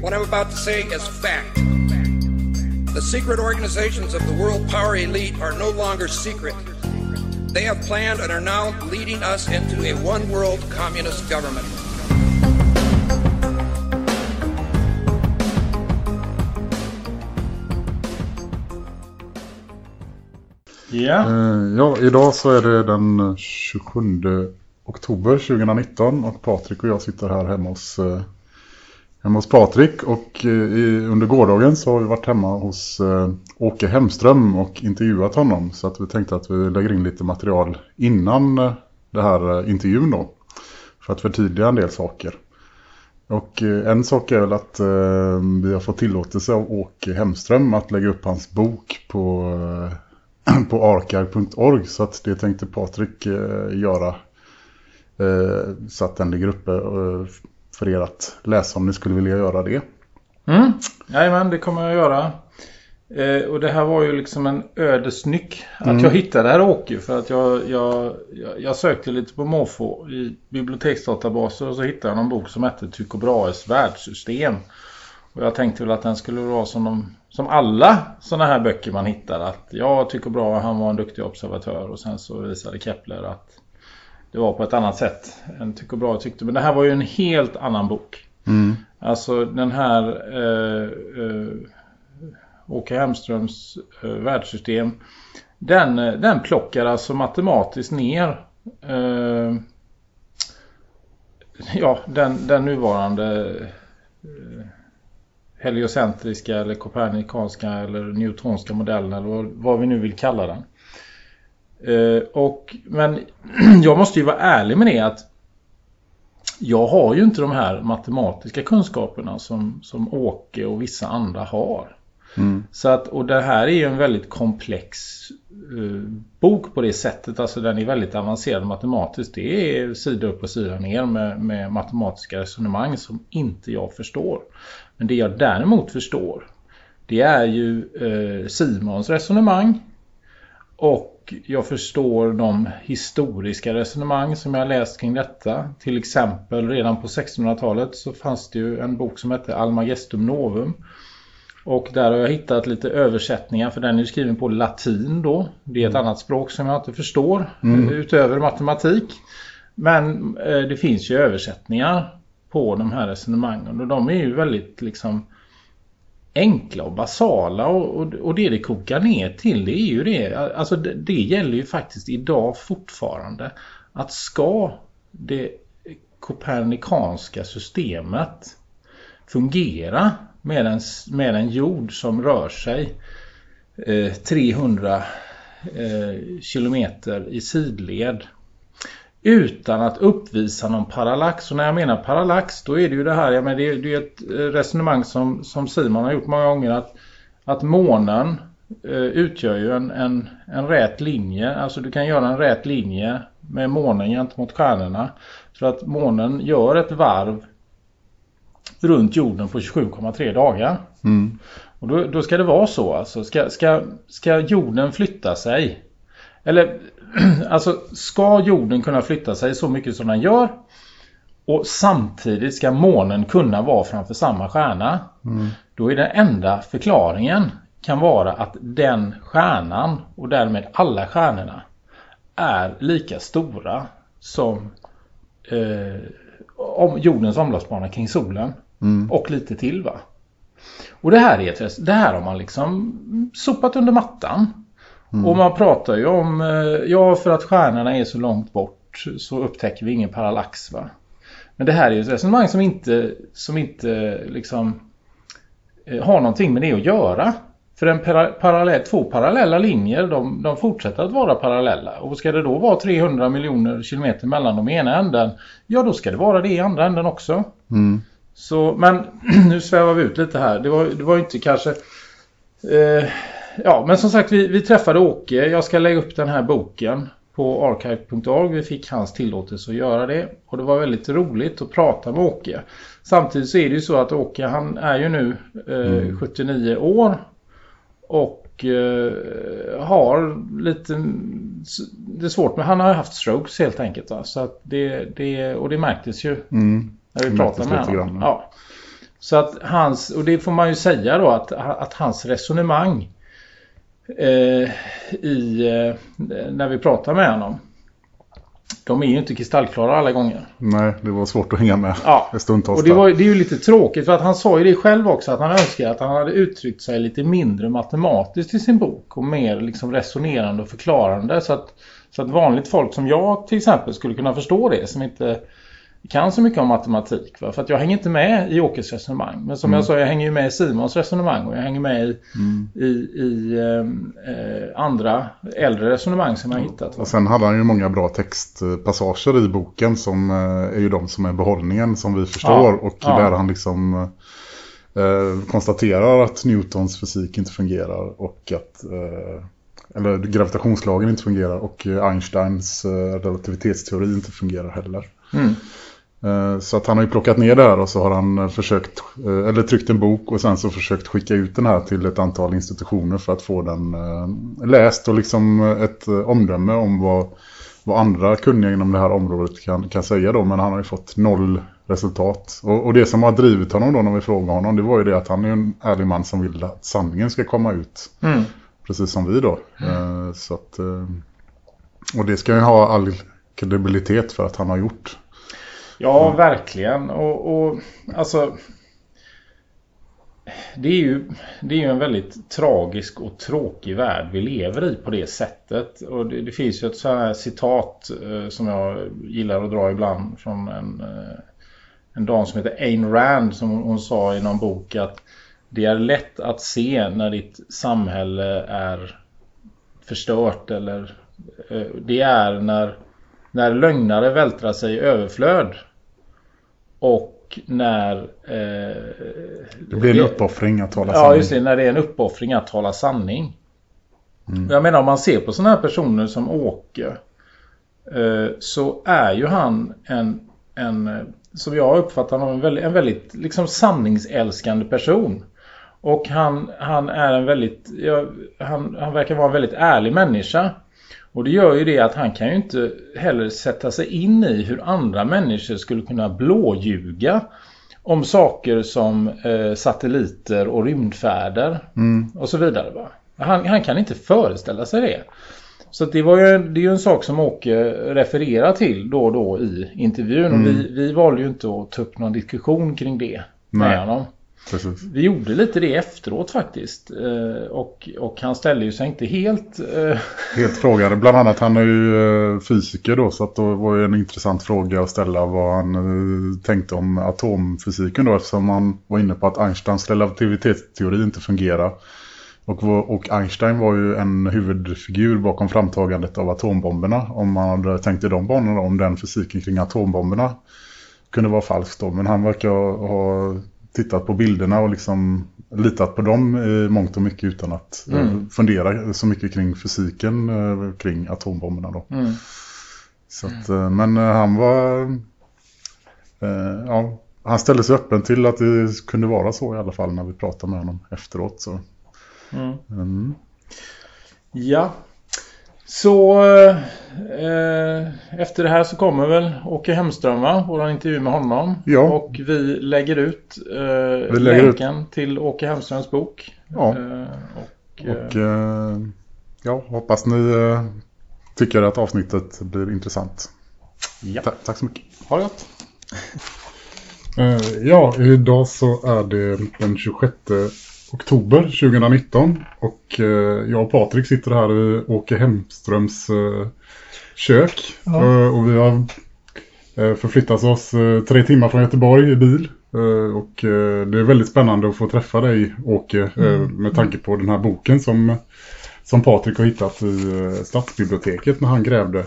What I'm about to say is fact. The secret organizations of the world power elite are no longer secret. They have planned and are now leading us into a one world communist government. Ja. Eh, Ja, idag så är det den 27 oktober 2019 och Patrik och jag sitter här hemma hos, eh, hemma hos Patrik och eh, i, under gårdagen så har vi varit hemma hos eh, Åke Hemström och intervjuat honom. Så att vi tänkte att vi lägger in lite material innan eh, det här eh, intervjun då. För att förtydliga en del saker. Och eh, en sak är väl att eh, vi har fått tillåtelse av Åke Hemström att lägga upp hans bok på eh, på archive.org så att det tänkte Patrik eh, göra. Eh, så att den ligger uppe eh, för er att läsa om ni skulle vilja göra det. Mm. Jajamän, det kommer jag göra. Eh, och det här var ju liksom en ödesnyck att Mm. jag hittade här Åke. För att jag, jag, jag, sökte lite på måfå i biblioteksdatabaser och så hittade jag någon bok som hette Tycho Brahes världssystem. Och jag tänkte väl att den skulle vara som, de, som alla sådana här böcker man hittar. Att jag Tycho Brahe han var en duktig observatör och sen så visade Kepler att det var på ett annat sätt än Tycho Brahe tyckte. Men det här var ju en helt annan bok. Mm. Alltså den här eh, eh, Åke Hemströms eh, världssystem den, eh, den plockar alltså matematiskt ner eh, ja, den, den nuvarande eh, heliocentriska eller kopernikanska eller newtonska modellen eller vad, vad vi nu vill kalla den. Eh, och, men jag måste ju vara ärlig med det att jag har ju inte de här matematiska kunskaperna som, som Åke och vissa andra har. Mm. Så att, och det här är ju en väldigt komplex eh, bok på det sättet. Alltså den är väldigt avancerad matematiskt. Det är sida upp och sida ner med, med matematiska resonemang som inte jag förstår. Men det jag däremot förstår det är ju eh, Simons resonemang. Och jag förstår de historiska resonemang som jag läst kring detta. Till exempel redan på 1600-talet så fanns det ju en bok som hette Almagestum Novum. Och där har jag hittat lite översättningar för den är ju skriven på latin då. Det är ett annat språk som jag inte förstår Mm. utöver matematik. Men eh, det finns ju översättningar på de här resonemangen och de är ju väldigt liksom enkla och basala och, och, och det det kokar ner till det är ju det. Alltså det, det gäller ju faktiskt idag fortfarande att ska det kopernikanska systemet fungera med en, med en jord som rör sig eh, 300 eh, kilometer i sidled utan att uppvisa någon parallax. Och när jag menar parallax då är det ju det här, ja, men det, är, det är ett eh, resonemang som, som Simon har gjort många gånger att, att månen eh, utgör ju en, en, en rät linje. Alltså du kan göra en rät linje med månen gentemot stjärnorna. För att månen gör ett varv runt jorden på 27,3 dagar. Mm. Och då, då ska det vara så alltså. Ska, ska, ska jorden flytta sig? Eller alltså ska jorden kunna flytta sig så mycket som den gör? Och samtidigt ska månen kunna vara framför samma stjärna. Mm. Då är den enda förklaringen kan vara att den stjärnan och därmed alla stjärnorna är lika stora som eh, om jordens omloppsbana kring solen. Mm. Och lite till va. Och det här, är det här har man liksom sopat under mattan. Och man pratar ju om, eh, ja för att stjärnorna är så långt bort så upptäcker vi ingen parallax va. Men det här är ju ett resonemang som inte, som inte liksom eh, har någonting med det att göra. För en para, parallell, två parallella linjer de, de fortsätter att vara parallella. Och ska det då vara 300 miljoner kilometer mellan de ena änden, ja då ska det vara det i andra änden också. Mm. Så, men nu svävar vi ut lite här. Det var, det var inte kanske... Eh, ja, men som sagt, vi, vi träffade Åke. Jag ska lägga upp den här boken på archive.org. Vi fick hans tillåtelse att göra det. Och det var väldigt roligt att prata med Åke. Samtidigt så är det ju så att Åke, han är ju nu eh, mm. 79 år. Och eh, har lite... Det är svårt, men han har haft strokes helt enkelt. Va? Så att det, det, och det märktes ju. Mm när vi pratar med honom. Ja. Så att hans, och det får man ju säga då att, att hans resonemang i, eh, när vi pratar med honom de är ju inte kristallklara alla gånger. Nej, det var svårt att hänga med. Ja, och det, var, det är ju lite tråkigt för att han sa ju det själv också att han önskar att han hade uttryckt sig lite mindre matematiskt i sin bok och mer liksom resonerande och förklarande så att, så att vanligt folk som jag till exempel skulle kunna förstå det som inte kan så mycket om matematik. Va? För att jag hänger inte med i Åkes resonemang. Men som mm. jag sa, jag hänger ju med i Simons resonemang. Och jag hänger med i, mm. i, i eh, andra äldre resonemang som jag har hittat. Va? Och sen hade han ju många bra textpassager i boken som eh, är ju de som är behållningen som vi förstår. Ja. Och ja. där han liksom eh, konstaterar att Newtons fysik inte fungerar. Och att... Eh, eller gravitationslagen inte fungerar och Einsteins eh, relativitetsteori inte fungerar heller. Mm. Eh, så att han har ju plockat ner det här och så har han försökt, eh, eller tryckt en bok och sen så försökt skicka ut den här till ett antal institutioner för att få den eh, läst och liksom ett omdöme om vad, vad andra kunniga inom det här området kan, kan säga då. Men han har ju fått noll resultat. Och, och det som har drivit honom då när vi frågar honom det var ju det att han är en ärlig man som vill att sanningen ska komma ut. Mm. Precis som vi då. Mm. Så att, och det ska ju ha all kredibilitet för att han har gjort. Ja, mm. verkligen. Och, och alltså... Det är, ju, det är ju en väldigt tragisk och tråkig värld vi lever i på det sättet. Och det, det finns ju ett sånt här citat eh, som jag gillar att dra ibland från en, eh, en dam som heter Ayn Rand som hon sa i någon bok att det är lätt att se när ditt samhälle är förstört eller eh, det är när när lögnare vältrar sig i överflöd och när eh, det blir en uppoffring att tala sanning. Ja just det, när det är en uppoffring att tala sanning. Mm. Jag menar om man ser på sådana här personer som Åke eh, så är ju han en, en som jag uppfattar honom en väldigt, en väldigt liksom sanningsälskande person. Och han, han är en väldigt, ja, han, han verkar vara en väldigt ärlig människa. Och det gör ju det att han kan ju inte heller sätta sig in i hur andra människor skulle kunna blåljuga om saker som eh, satelliter och rymdfärder mm. och så vidare. Va? Han, han, kan inte föreställa sig det. Så det, var ju, det är ju en sak som Åke refererar till då och då i intervjun. Mm. Och vi, vi valde ju inte att ta upp någon diskussion kring det Nej. med honom. Precis. Vi gjorde lite det efteråt faktiskt. Eh, och, och han ställde ju sig inte helt... Eh... Helt frågade. Bland annat han är ju eh, fysiker då. Så att då var det en intressant fråga att ställa vad han tänkte om atomfysiken då. Eftersom han var inne på att Einsteins relativitetsteori inte fungerar. Och, och Einstein var ju en huvudfigur bakom framtagandet av atombomberna. Om man hade tänkt i de banorna om den fysiken kring atombomberna kunde vara falsk då. Men han verkar ha tittat på bilderna och liksom litat på dem i mångt och mycket utan att eh, mm. fundera så mycket kring fysiken eh, kring atombomberna då. Mm. Så att, eh, men han var ja, han ställde sig öppen till att det kunde vara så i alla fall när vi pratade med honom efteråt så. Mm. mm. Ja, så eh, efter det här så kommer väl Åke Hemström va? Vår intervju med honom. Ja. Och vi lägger ut eh, vi lägger länken ut. till Åke Hemströms bok. Ja. Eh, och, och eh, ja, hoppas ni eh, tycker att avsnittet blir intressant. Ja. Ta tack så mycket. Ha det gott. Eh, ja, idag så är det den 26 oktober 2019 och eh, jag och Patrik sitter här i Åke Hemströms eh, kök ja. Eh, och vi har förflyttat oss tre timmar från Göteborg i bil och det är väldigt spännande att få träffa dig Åke mm. med tanke på den här boken som, som Patrik har hittat i stadsbiblioteket när han grävde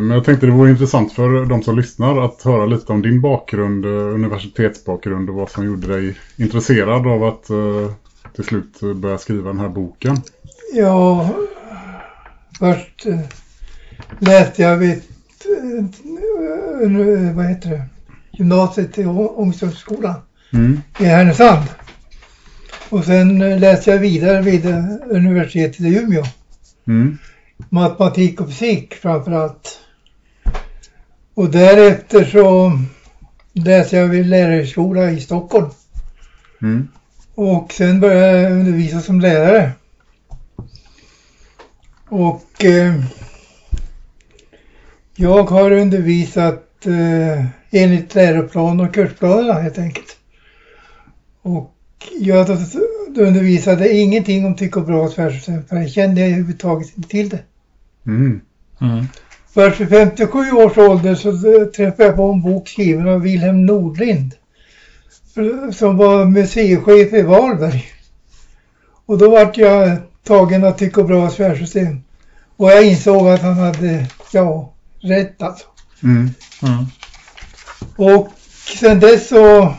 Men jag tänkte det vore intressant för de som lyssnar att höra lite om din bakgrund, eh, universitetsbakgrund och vad som gjorde dig intresserad av att eh, till slut eh, börja skriva den här boken. Ja, först eh, läste jag vid eh, eh, vad heter det? gymnasiet i Ångströmsskolan Mm. i Härnösand. Och sen eh, läste jag vidare vid eh, universitetet i Umeå. Mm. Matematik och fysik framför allt. Och därefter så läste jag vid lärarhögskola i Stockholm. Mm. Och sen började jag undervisa som lärare. Och eh, jag har undervisat eh, enligt läroplan och kursplanerna helt enkelt. Och jag då, då undervisade ingenting om tyck och bra svärdsystem för jag kände överhuvudtaget inte till det. Mm. Mm. Först vid 57 års ålder så träffade jag på en bok skriven av Wilhelm Nordlind. Som var museichef i Varberg. Och då vart jag tagen av tyck och bra svärdsystem. Och jag insåg att han hade, ja, rätt alltså. Mm. Mm. Och sen dess så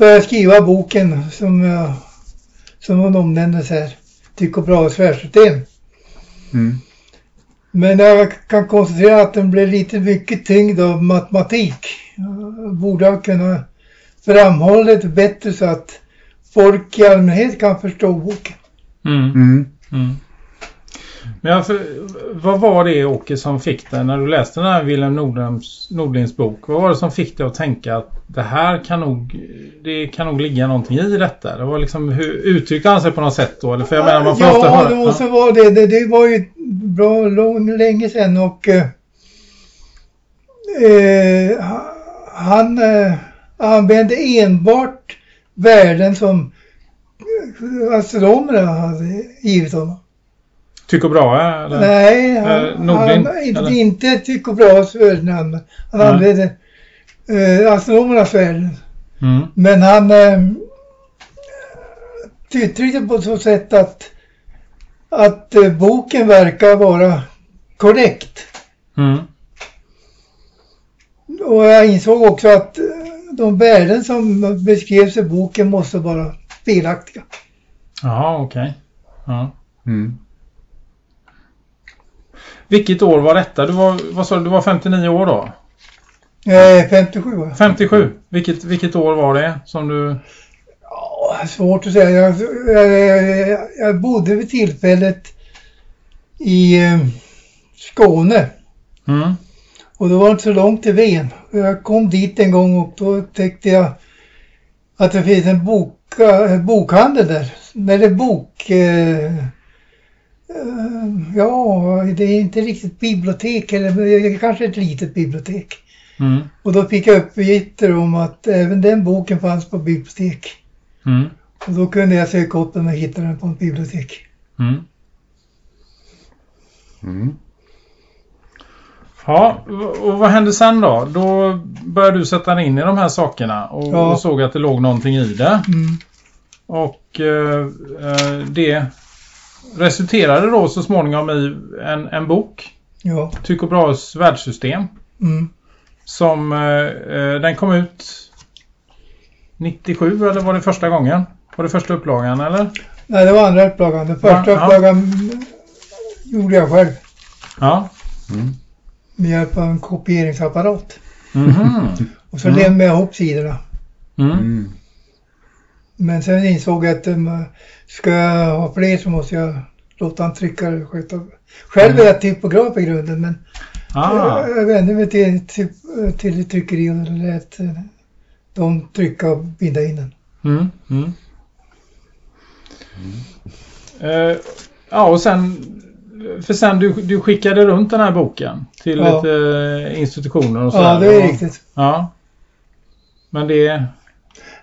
började jag skriva boken som, jag, som hon omnämndes här. Tyck och bra svärdsystem. Mm. Men jag kan konstatera att den blev lite mycket tyngd av matematik. Jag borde ha kunnat framhålla det bättre så att folk i allmänhet kan förstå boken. Mm. Mm. Men alltså, vad var det Åke som fick dig när du läste den här Wilhelm Nordlunds, Nordlinds bok? Vad var det som fick dig att tänka att det här kan nog, det kan nog ligga någonting i detta? Det var liksom, hur uttryckte han sig på något sätt då? Eller för jag menar, man får ofta ja, höra... det måste vara det. det. Det var ju bra lång, länge sedan och eh, eh, han eh, använde enbart värden som eh, astronomerna hade givit honom. Tycho Brahe? Eller? Nej, han, Eh, Nordlind, han, inte, eller? inte Tycho Brahes värden. Han Nej. använde eh, astronomernas värden. Mm. Men han eh, uttryckte på så sätt att, att eh, boken verkar vara korrekt. Mm. Och jag insåg också att eh, de värden som beskrevs i boken måste vara felaktiga. Jaha, okej. Ja. Mm. Vilket år var detta? Du var, vad sa du, du var 59 år då? Eh, 57 var jag. 57. Vilket, vilket år var det som du... Ja, svårt att säga. Jag, jag, jag bodde vid tillfället i eh, Skåne. Mm. Och det var inte så långt till Ven. Jag kom dit en gång och då upptäckte jag att det finns en boka, en bokhandel där. Eller bok... Eh, eh, ja, det är inte riktigt bibliotek eller kanske ett litet bibliotek. Mm. Och då fick jag uppgifter om att även den boken fanns på bibliotek. Mm. Och då kunde jag söka upp den och hitta den på ett bibliotek. Mm. Mm. Ja, och vad hände sen då? Då började du sätta dig in i de här sakerna och, Ja. och såg att det låg någonting i det. Mm. Och eh, eh, det resulterade då så småningom i en, en bok, Ja. Tycho Brahes världssystem, Mm. som eh, eh, den kom ut 97 eller var det första gången? Var det första upplagan eller? Nej, det var andra upplagan. Den första Ja, ja. upplagan gjorde jag själv Ja. med hjälp av en kopieringsapparat. Mhm. Och så Mm. lämnade jag ihop sidorna. Mm. Mm. Men sen insåg jag att um, ska jag ha fler så måste jag låta en tryckare sköta. Själv är jag typograf i grunden men Ah. jag, jag vände mig till, till, till tryckeri och lät eh, dem trycka och binda in den. Mm. Mm. Eh, ja, och sen... För sen du, du skickade runt den här boken till Ja. lite institutioner och Ja, sådär. det är riktigt. Ja. Men det...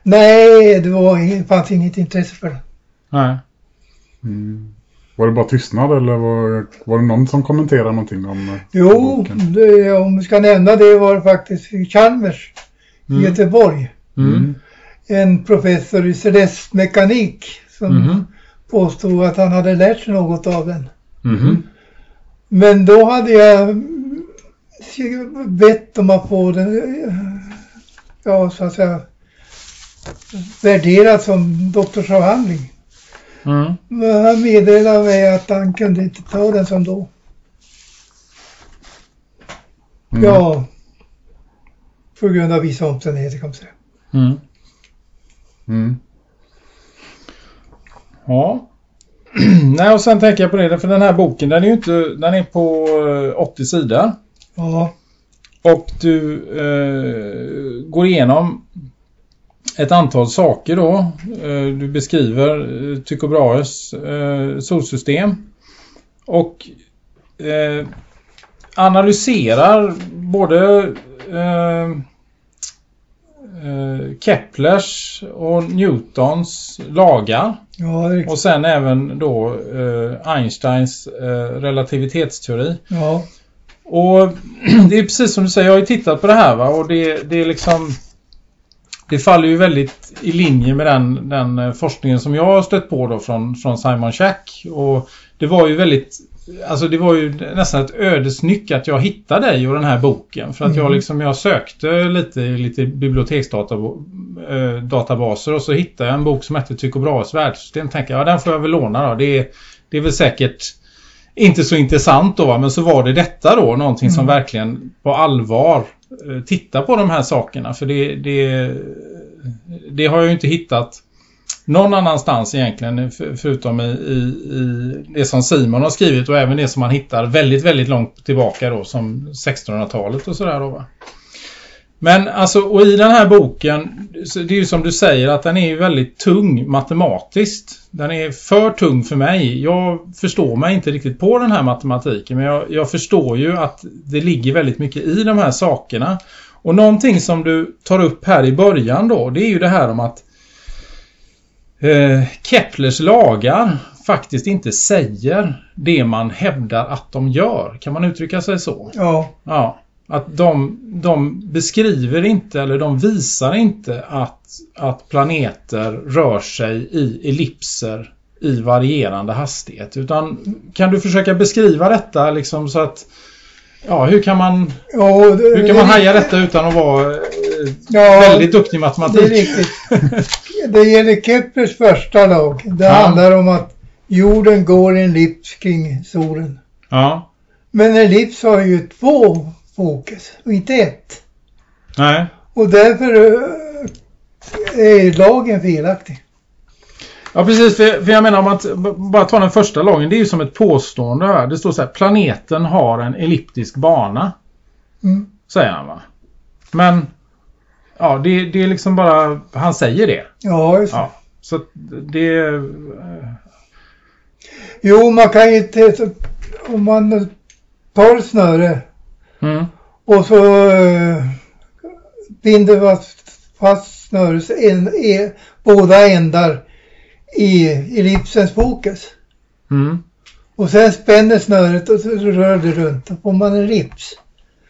Nej, det var inget, fanns inget intresse för det. Nej. Mm. Var det bara tystnad eller var, var det någon som kommenterade någonting om eh, Jo, det, om vi ska nämna det var det faktiskt i Chalmers i Mm. Göteborg. Mm. En professor i celestmekanik som Mhm. påstod att han hade lärt sig något av den. Mhm. Men då hade jag bett om att få den, eh, ja så att säga, värderad som doktorsavhandling. Mm. Men han meddelade mig att han kunde inte ta den som då. Mm. Ja, på grund av vissa omständigheter kan man säga. Mm. Mm. Ja. Nej, och sen tänker jag på det, för den här boken den är ju inte, den är på eh, 80 sidor. Ja, Och du eh, går igenom ett antal saker då. Eh, du beskriver eh, Tycho Brahes eh, solsystem. Och analyserar både Keplers och Newtons lagar. ja. Och sen även då Einsteins relativitetsteori. Ja, Och det är precis som du säger, jag har ju tittat på det här va och det, det är liksom det faller ju väldigt i linje med den, den eh, forskningen som jag har stött på då från, från Simon Schack och det var ju väldigt Alltså det var ju nästan ett ödesnyck att jag hittade dig och den här boken för att jag Mm. liksom jag sökte lite i lite biblioteksdatabaser och så hittade jag en bok som hette Tycho Brahes världssystem. Tänkte jag, ja den får jag väl låna då. Det är, det är väl säkert inte så intressant då men så var det detta då någonting som Mm. verkligen på allvar eh, Eh, titta på de här sakerna för det, det, det har jag ju inte hittat någon annanstans egentligen förutom i, i, i det som Simon har skrivit och även det som man hittar väldigt, väldigt långt tillbaka då som 1600-talet och sådär då va. Men alltså, och i den här boken, det är ju som du säger att den är ju väldigt tung matematiskt. Den är för tung för mig. Jag förstår mig inte riktigt på den här matematiken men jag, jag förstår ju att det ligger väldigt mycket i de här sakerna. Och någonting som du tar upp här i början då, det är ju det här om att eh, Keplers lagar faktiskt inte säger det man hävdar att de gör. Kan man uttrycka sig så? ja, Ja, att de, de beskriver inte eller de visar inte att, att planeter rör sig i ellipser i varierande hastighet. Utan kan du försöka beskriva detta liksom så att Ja, hur kan man, ja det, hur kan man haja detta utan att vara eh, Ja, väldigt duktig i det är matematik? riktigt. Det gäller Keplers första lag. Det Ja. handlar om att jorden går i en ellips kring solen. Ja, Men en ellips har ju två fokus och inte ett. nej. Och därför eh, är lagen felaktig. Ja, precis. För, jag menar om att b- bara ta den första lagen. Det är ju som ett påstående här. Det står så här. Planeten har en elliptisk bana. Mm. Säger han va? Men ja, det, det är liksom bara, han säger det. Ja, just det. Ja. Så att det, Jo, man kan ju inte, om man tar snöre mm, och så eh, binder fast, fast snörets en, e, båda ändar i ellipsens fokus. mm, Och sen spänner snöret och så rör det runt. Då får man en.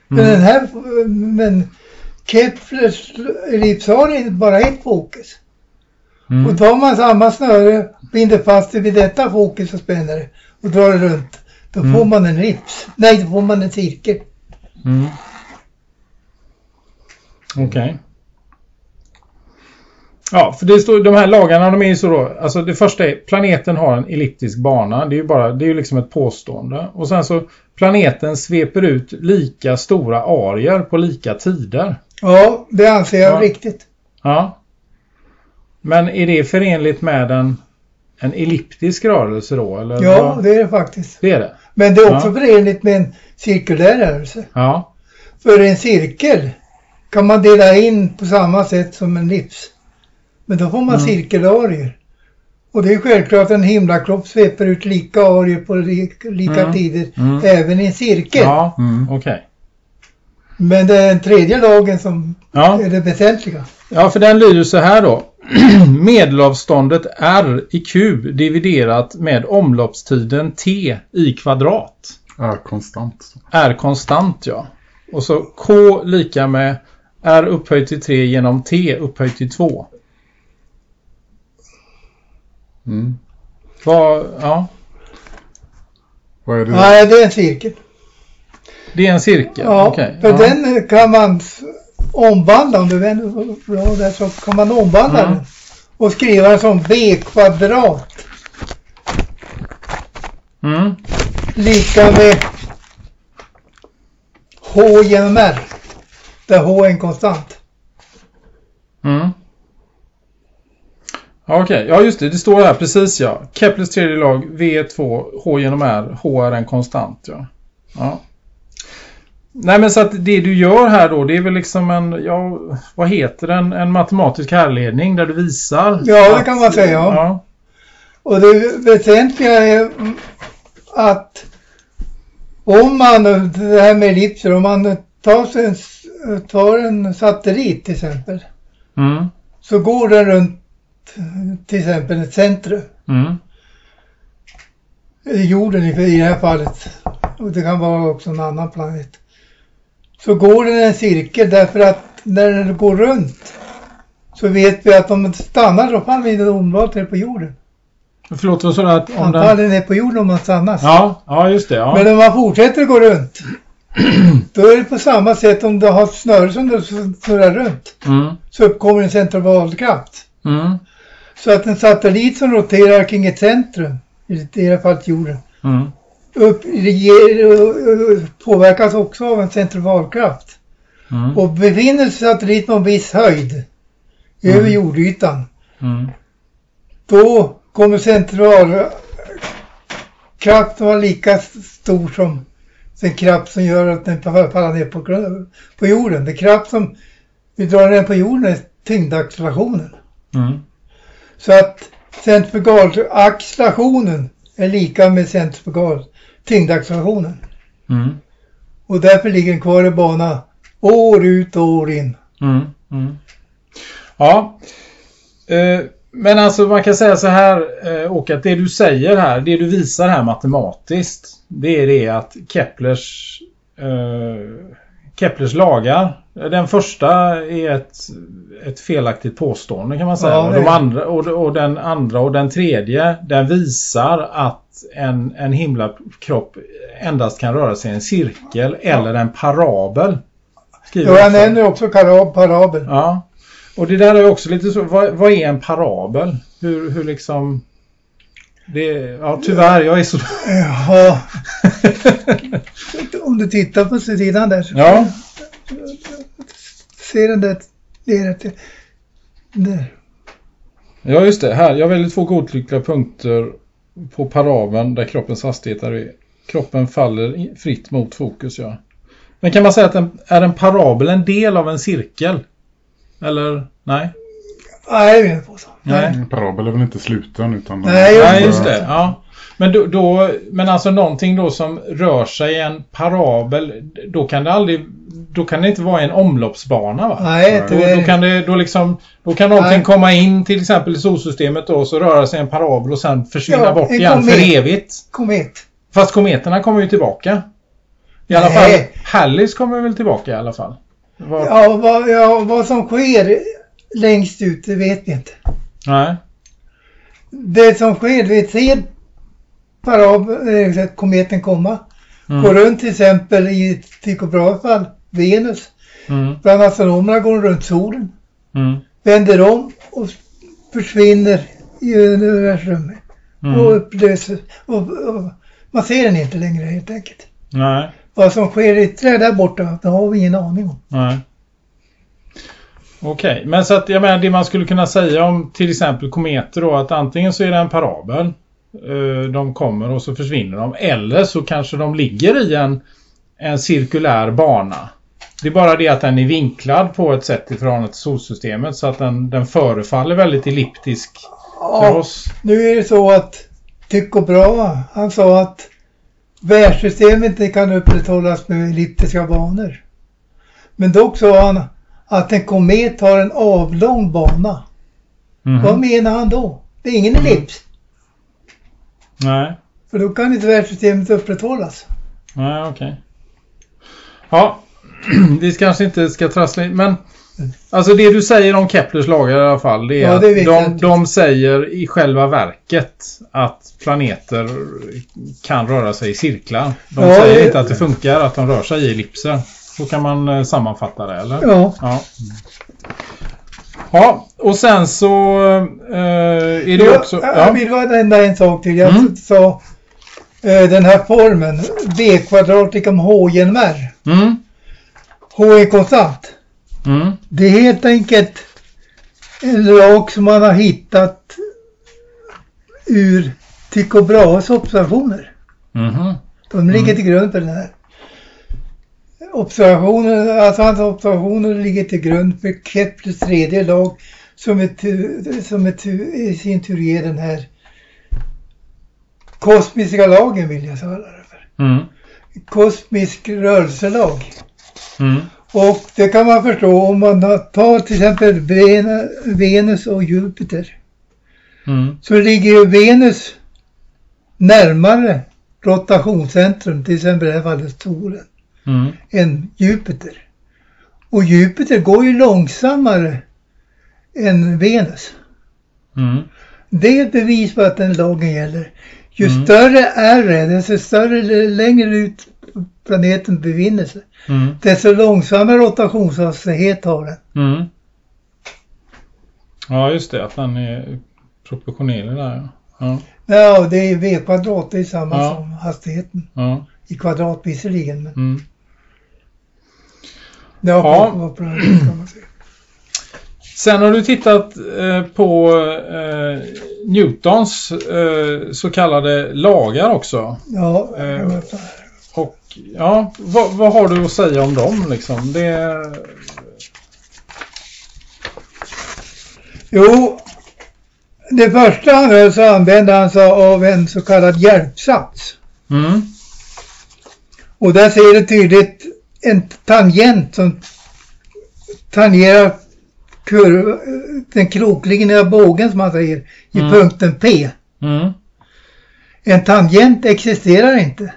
Men mm, den här, men Keplers ellips har inte bara ett fokus. Och mm, tar man samma snöre, binder fast det vid detta fokus och spänner det och drar det runt. Då Mm. får man en ellips. Nej, då får man en cirkel. Mm. Okej. Ja, för det står, de här lagarna de är ju så då, alltså det första är planeten har en elliptisk bana, det är ju bara, det är ju liksom ett påstående. Och sen så planeten sveper ut lika stora arier på lika tider. Ja, det anser jag Ja. riktigt. Ja. Men är det förenligt med en, en elliptisk rörelse då? Eller Ja, vad? det är det faktiskt. det är det. Men det är också Ja. förenligt med en cirkulär rörelse. Ja. För en cirkel kan man dela in på samma sätt som en ellips. Men då får man Mm. cirkelarier. Och det är självklart att en himlakropp sveper ut lika arier på li- lika Mm. tider Mm. även i en cirkel. Ja, Mm. okej. Men det är den tredje lagen som Ja. är det väsentliga. ja, för den lyder så här då. Medelavståndet r i kub dividerat med omloppstiden t i kvadrat. Är konstant. är konstant ja. Och så k lika med r upphöjt till 3 genom t upphöjt till 2. Mm. Vad, ja. Vad är det? Nej, det är en cirkel. Det är en cirkel? Ja, Okej. för ja. den kan man omvandla, om du vänder på bra där så kan man omvandla Mm. den. Och skriva den som B kvadrat Mm. lika med H genom R. Där H är en konstant. Mm. Okej, ja just det, det står här precis ja. Keplers tredje lag, V2, H genom R, H är en konstant ja. ja. Nej men så att det du gör här då, det är väl liksom en, ja, vad heter den, en matematisk härledning där du visar? Ja, det kan man säga, ja. ja. Och det väsentliga är att om man, det här med ellipser, om man tar, en, tar en satellit till exempel. Mm. Så går den runt till exempel ett centrum. Mm. jorden i, i det här fallet. Och det kan vara också en annan planet. Så går den en cirkel därför att när den går runt så vet vi att om den stannar så faller den omedelbart ner på jorden. Förlåt, vad sa du att om Han den... faller ner på jorden om man stannar. Ja, ja just det. Ja. Men om man fortsätter att gå runt då är det på samma sätt om du har ett snöre som snurrar runt Mm. så uppkommer en centrifugalkraft. Mm. Så att en satellit som roterar kring ett centrum, i det här fallet jorden, Mm. Upp, ger, påverkas också av en centrifugalkraft. Mm. Och befinner sig satelliten på en viss höjd över Mm. jordytan, Mm. då kommer centrifugalkraften vara lika stor som den kraft som gör att den faller ner på, på jorden. Den kraft som vi drar ner på jorden är tyngdaccelerationen. Mm. Så att centrifugalaccelerationen är lika med centrifugal tyngdaccelerationen. Mm. Och därför ligger den kvar i bana år ut och år in. Mm, mm. Ja. Eh, men alltså man kan säga så här eh, och att det du säger här, det du visar här matematiskt, det är det att Keplers eh, Keplers lagar, den första är ett, ett felaktigt påstående kan man säga. Ja, och, de andra, och, och den andra och den tredje, den visar att en, en himlakropp endast kan röra sig i en cirkel eller en parabel. Skriver Ja, också. nämner också karab, parabel. Ja. Och det där är också lite så. Vad, vad är en parabel? Hur, hur liksom... Det, ja, tyvärr. Jag är så... Ja, om du tittar på sidan där ja. ser den där nere till... Där. ja, just det. Här. Jag väljer två godtyckliga punkter på parabeln där kroppens hastighet är. Kroppen faller fritt mot fokus, ja. Men kan man säga att en, är en parabel en del av en cirkel? Eller? Nej? Nej, jag vet inte på så. Nej. En parabel är väl inte sluten utan... Nej, det. just det. Ja. Men, då, då, men alltså någonting då som rör sig i en parabel, då kan det aldrig, då kan det inte vara en omloppsbana va? Nej, Då, det, då kan det, då liksom, då kan någonting Nej. komma in till exempel i solsystemet då, och så röra sig i en parabel och sen försvinna Ja, bort en igen komet. för evigt. komet. Fast kometerna kommer ju tillbaka. I alla Nej. fall, Hallis kommer väl tillbaka i alla fall. Var, Ja vad, ja, vad som sker längst ut, det vet vi inte. Nej. Det som sker, vi ser parabel, eh, kometen komma. Mm. Går runt till exempel i Tycho Brahes fall, Venus. Mm. Bland astronomerna går runt solen. Mm. vänder om och försvinner i universum och Mm. upplöses. Och, och, man ser den inte längre helt enkelt. Nej. Vad som sker ytterligare där borta, det har vi ingen aning om. Nej. Okej, men så att jag menar det man skulle kunna säga om till exempel kometer då att antingen så är det en parabel. eh, De kommer och så försvinner de. Eller så kanske de ligger i en, en cirkulär bana. Det är bara det att den är vinklad på ett sätt i förhållande till solsystemet så att den, den förefaller väldigt elliptisk för oss. nu är det så att Tycho Brahe, han sa att världssystemet inte kan upprätthållas med elliptiska banor. Men dock sa han att en komet har en avlång bana. Mhm. Vad menar han då? Det är ingen ellips. Nej. För då kan inte världssystemet upprätthållas. Nej, okej. Ja, vi kanske inte ska trassla in, men Alltså det du säger om Keplers lagar i alla fall, det är Ja, det vet att de, de säger i själva verket att planeter kan röra sig i cirklar. De Ja, säger inte att det funkar att de rör sig i ellipser. Så kan man eh, sammanfatta det, eller? Ja. Ja. Ja, och sen så eh, är det ju också... Jag Ja. vill bara nämna en sak till. Jag Mm. sa eh, den här kvadrat lika med H genom R. Mm, H är konstant. mm, Det är helt enkelt en lag som man har hittat ur Tycho Brahes observationer. mhm, De ligger till grund för den här. Observationer, alltså hans observationer ligger till grund för Keplers tredje lag som, är tu, som är tu, i sin tur ger den här kosmiska lagen vill jag kalla det för. mm, Kosmisk rörelselag. mm, Och det kan man förstå om man tar till exempel Ven- Venus och Jupiter. mm, Så ligger ju Venus närmare rotationscentrum, till exempel i det här fallet solen, mm, än Jupiter. Och Jupiter går ju långsammare än Venus. mm, Det är ett bevis på att den lagen gäller. Ju Mm. större är, desto större, längre ut planeten befinner sig, mm, desto långsammare rotationshastighet har den. mm. Ja, just det. Att den är proportionerlig där. ja. Ja, Ja, det är V kvadrat, det är samma Ja. som hastigheten ja. i kvadrat visserligen. Men Mm. Det har Ja. på, på, kan man säga. Sen har du tittat eh, på eh, Newtons eh, så kallade lagar också. Ja. Och ja, vad, vad har du att säga om dem liksom? Det... Jo, det första han höll så använde han sig av en så kallad hjälpsats. Mm, Och där ser du tydligt en tangent som tangerar kurv, den krokliniga bågen som man säger i Mm. punkten P. mm, En tangent existerar inte.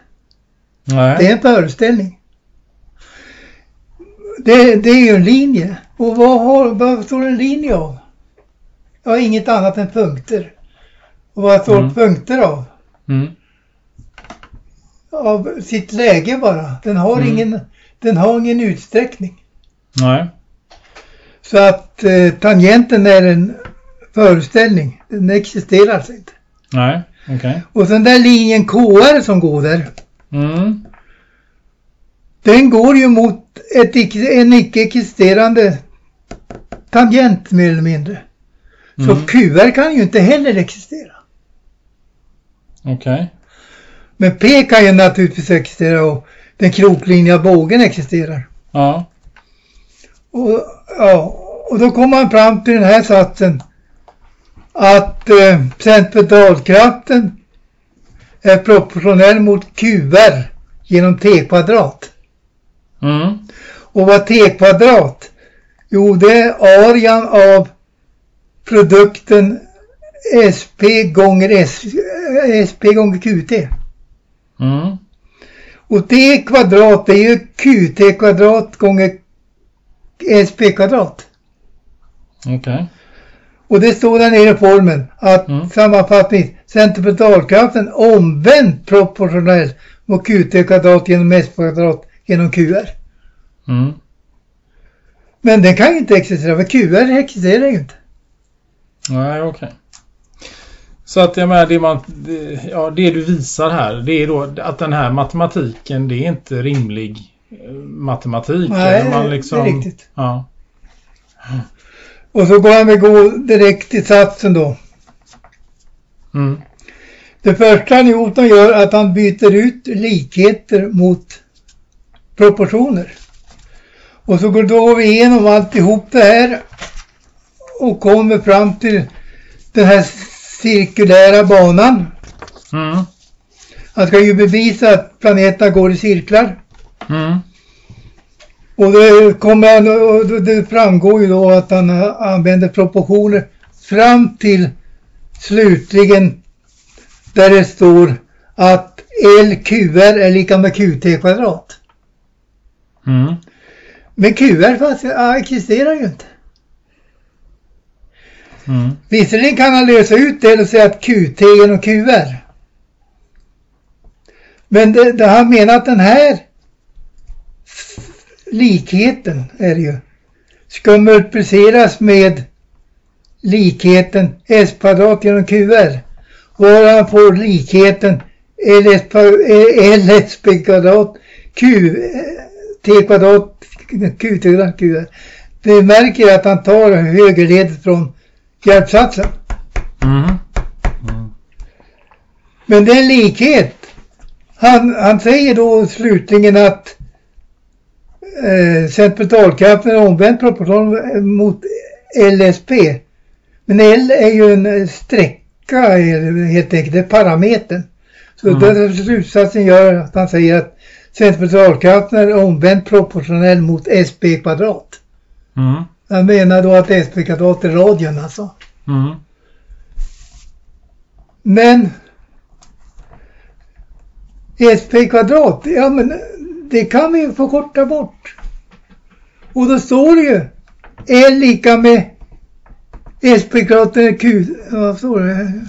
Det nej. är en föreställning. Det, det är ju en linje. Och vad, har, vad består en linje av? Ja, inget annat än punkter. Och vad står Mm. punkter av? Mm, Av sitt läge bara. Den har, Mm. ingen, den har ingen utsträckning. nej. Så att eh, tangenten är en föreställning. Den existerar alltså inte. Nej, okej. Och sen där linjen KR som går där. Mm, Den går ju mot ett, en icke-existerande tangent mer eller mindre. Så Mm. QR kan ju inte heller existera. okej. Men P kan ju naturligtvis existera och den krokliniga bågen existerar. Ja. Och, ja, och då kommer man fram till den här satsen att eh, centripetalkraften är proportionell mot QR genom T kvadrat. Mm, Och vad T kvadrat? Jo, det är arean av produkten SP gånger S, SP gånger QT. mm, Och T kvadrat är ju QT kvadrat gånger SP kvadrat. okej. Och det står där nere i formeln att Mm. sammanfattning centripetalkraften omvänt proportionell mot QT kvadrat genom S kvadrat genom QR. Mm, Men den kan ju inte existera för QR existerar ju inte. nej, okej. Så att jag menar, det, man, det, ja, det du visar här, det är då att den här matematiken, det är inte rimlig eh, matematik. Nej, man det liksom, är riktigt. Ja. Och så går han väl gå direkt till satsen då. Mm, Det första Newton gör är att han byter ut likheter mot proportioner. Och så går då går vi igenom alltihop det här och kommer fram till den här cirkulära banan. mm, Han ska ju bevisa att planeterna går i cirklar. mm, Och det, kommer han, och det- framgår ju då att han använder proportioner fram till slutligen där det står att LQR är lika med QT kvadrat. mm, Men QR existerar ju inte. Mm. Visserligen kan han lösa ut det och säga att QT genom QR. Men det, det han menar att den här likheten är det ju ska multipliceras med likheten s kvadrat genom QR. Var han får likheten LSP, LSP kvadrat QT kvadrat QT QR. Vi märker att han tar högerledet från hjälpsatsen. Mm. Men det är en likhet. Han, han säger då slutligen att eh, centripetalkraften är omvänd proportional mot LSP. Men L är ju en eh, sträcka helt enkelt, det är parametern. Så Mm. den slutsatsen gör att han säger att centripetalkraften är omvänd proportionell mot SP kvadrat. Mm. Han menar då att SP kvadrat är radien alltså. Mm. Men SP kvadrat, ja men det kan vi ju förkorta bort. Och då står det ju L lika med SP kvadrat Q, vad står det?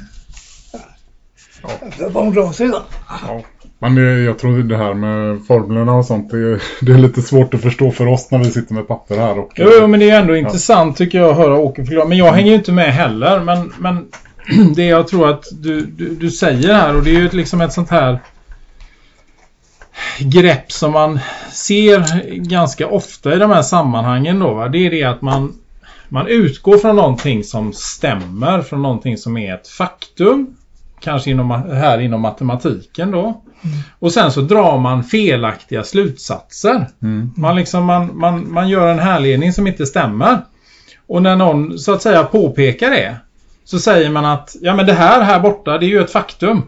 Jag får bara en glasögon. Ja. Men det, jag tror det här med formlerna och sånt, det, det är lite svårt att förstå för oss när vi sitter med papper här. Och, Jo, jo, men det är ändå intressant tycker jag att höra Åke förklara. Men jag hänger ju inte med heller. Men, men det jag tror att du, du, du säger här och det är ju liksom ett sånt här grepp som man ser ganska ofta i de här sammanhangen då. Va? Det är det att man, man utgår från någonting som stämmer, från någonting som är ett faktum. Kanske inom, här inom matematiken då. Och sen så drar man felaktiga slutsatser. Mm. Man, liksom, man, man, man gör en härledning som inte stämmer. Och när någon så att säga påpekar det så säger man att ja men det här här borta det är ju ett faktum.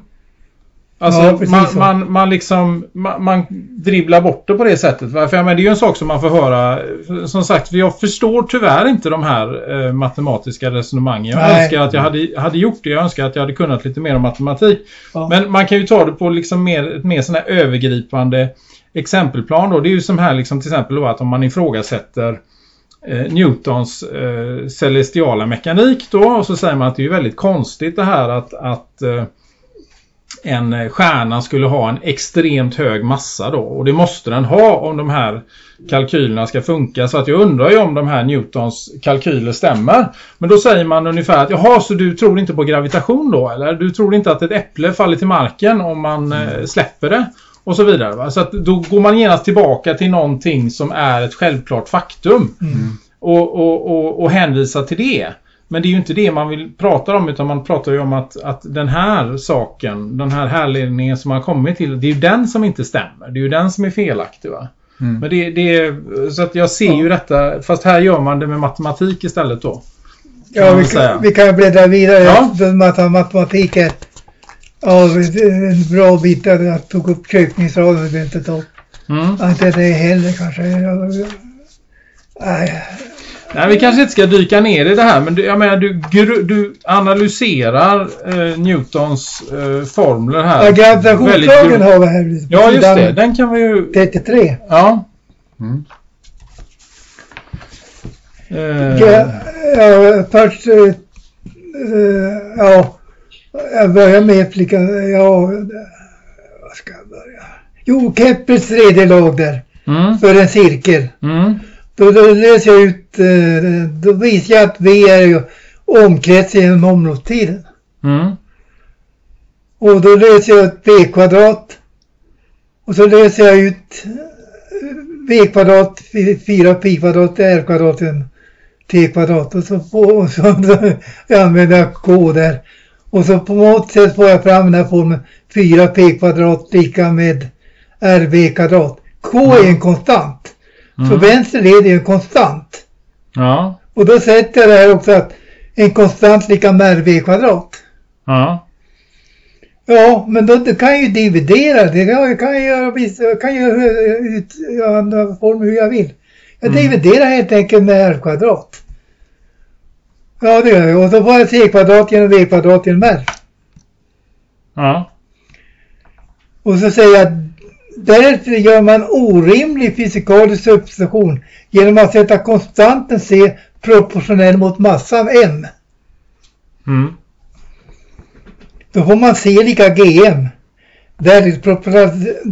Alltså Ja, man, så. man, man liksom man, man dribblar bort det på det sättet. va? För men det är ju en sak som man får höra. Som sagt, jag förstår tyvärr inte de här eh, matematiska resonemangen. Jag Nej. önskar att jag hade, hade gjort det. Jag önskar att jag hade kunnat lite mer om matematik. Ja. Men man kan ju ta det på liksom mer, ett mer sån här övergripande exempelplan då. Det är ju som här liksom till exempel då att om man ifrågasätter eh, Newtons eh, celestiala mekanik då och så säger man att det är ju väldigt konstigt det här att, att eh, en eh, stjärna skulle ha en extremt hög massa då och det måste den ha om de här kalkylerna ska funka så att jag undrar ju om de här Newtons kalkyler stämmer. Men då säger man ungefär att jaha så du tror inte på gravitation då eller? Du tror inte att ett äpple faller till marken om man eh, släpper det? Och så vidare. Va? Så att då går man genast tillbaka till någonting som är ett självklart faktum. Och, och, och, och hänvisar till det. Men det är ju inte det man vill prata om utan man pratar ju om att, att den här saken, den här härledningen som man har kommit till, det är ju den som inte stämmer. Det är ju den som är felaktig va. Mm. Men det, det är, så att jag ser ju detta, fast här gör man det med matematik istället då. Ja, vi kan, vi kan bläddra vidare. Ja. Matematik är ja, en bra bit. där Jag tog upp kökningsraden, det behöver inte ta upp. Mm. Ja, Inte det heller kanske. Nej, Nej, vi kanske inte ska dyka ner i det här, men du, jag menar, du, du analyserar eh, Newtons eh, formler här. ja, gravitationslagen har vi här. Ja, just det. Den kan vi ju... 33. Ja. Mm. Eh, Ja, ja, först, eh, eh, ja, jag börjar med att flika, ja, vad ska jag börja? Jo, Keplers tredje lag där, mm, för en cirkel. mm, Då, då läser jag ut, då visar jag att V är ju omkrets genom omloppstiden. mm, Och då läser jag ut V kvadrat. Och så läser jag ut eh, V kvadrat, 4 pi kvadrat, R kvadrat, T kvadrat. Och så, på, och så jag använder jag K där. Och så på något sätt får jag fram den här formen 4 p kvadrat lika med RV kvadrat. K är en konstant. Så mm. vänster led är en konstant. Ja, Och då sätter jag det här också att en konstant lika med RV kvadrat. ja. Ja, men då, då kan jag ju dividera. Det kan jag, kan jag göra jag kan göra ut andra former hur jag vill. Jag Mm. dividerar helt enkelt med R kvadrat. Ja, det gör jag. Och så får jag C kvadrat genom V kvadrat genom R. Ja, Och så säger jag Därefter gör man orimlig fysikalisk substitution genom att sätta konstanten C proportionell mot massan M. Mm. Då får man C lika GM. Där,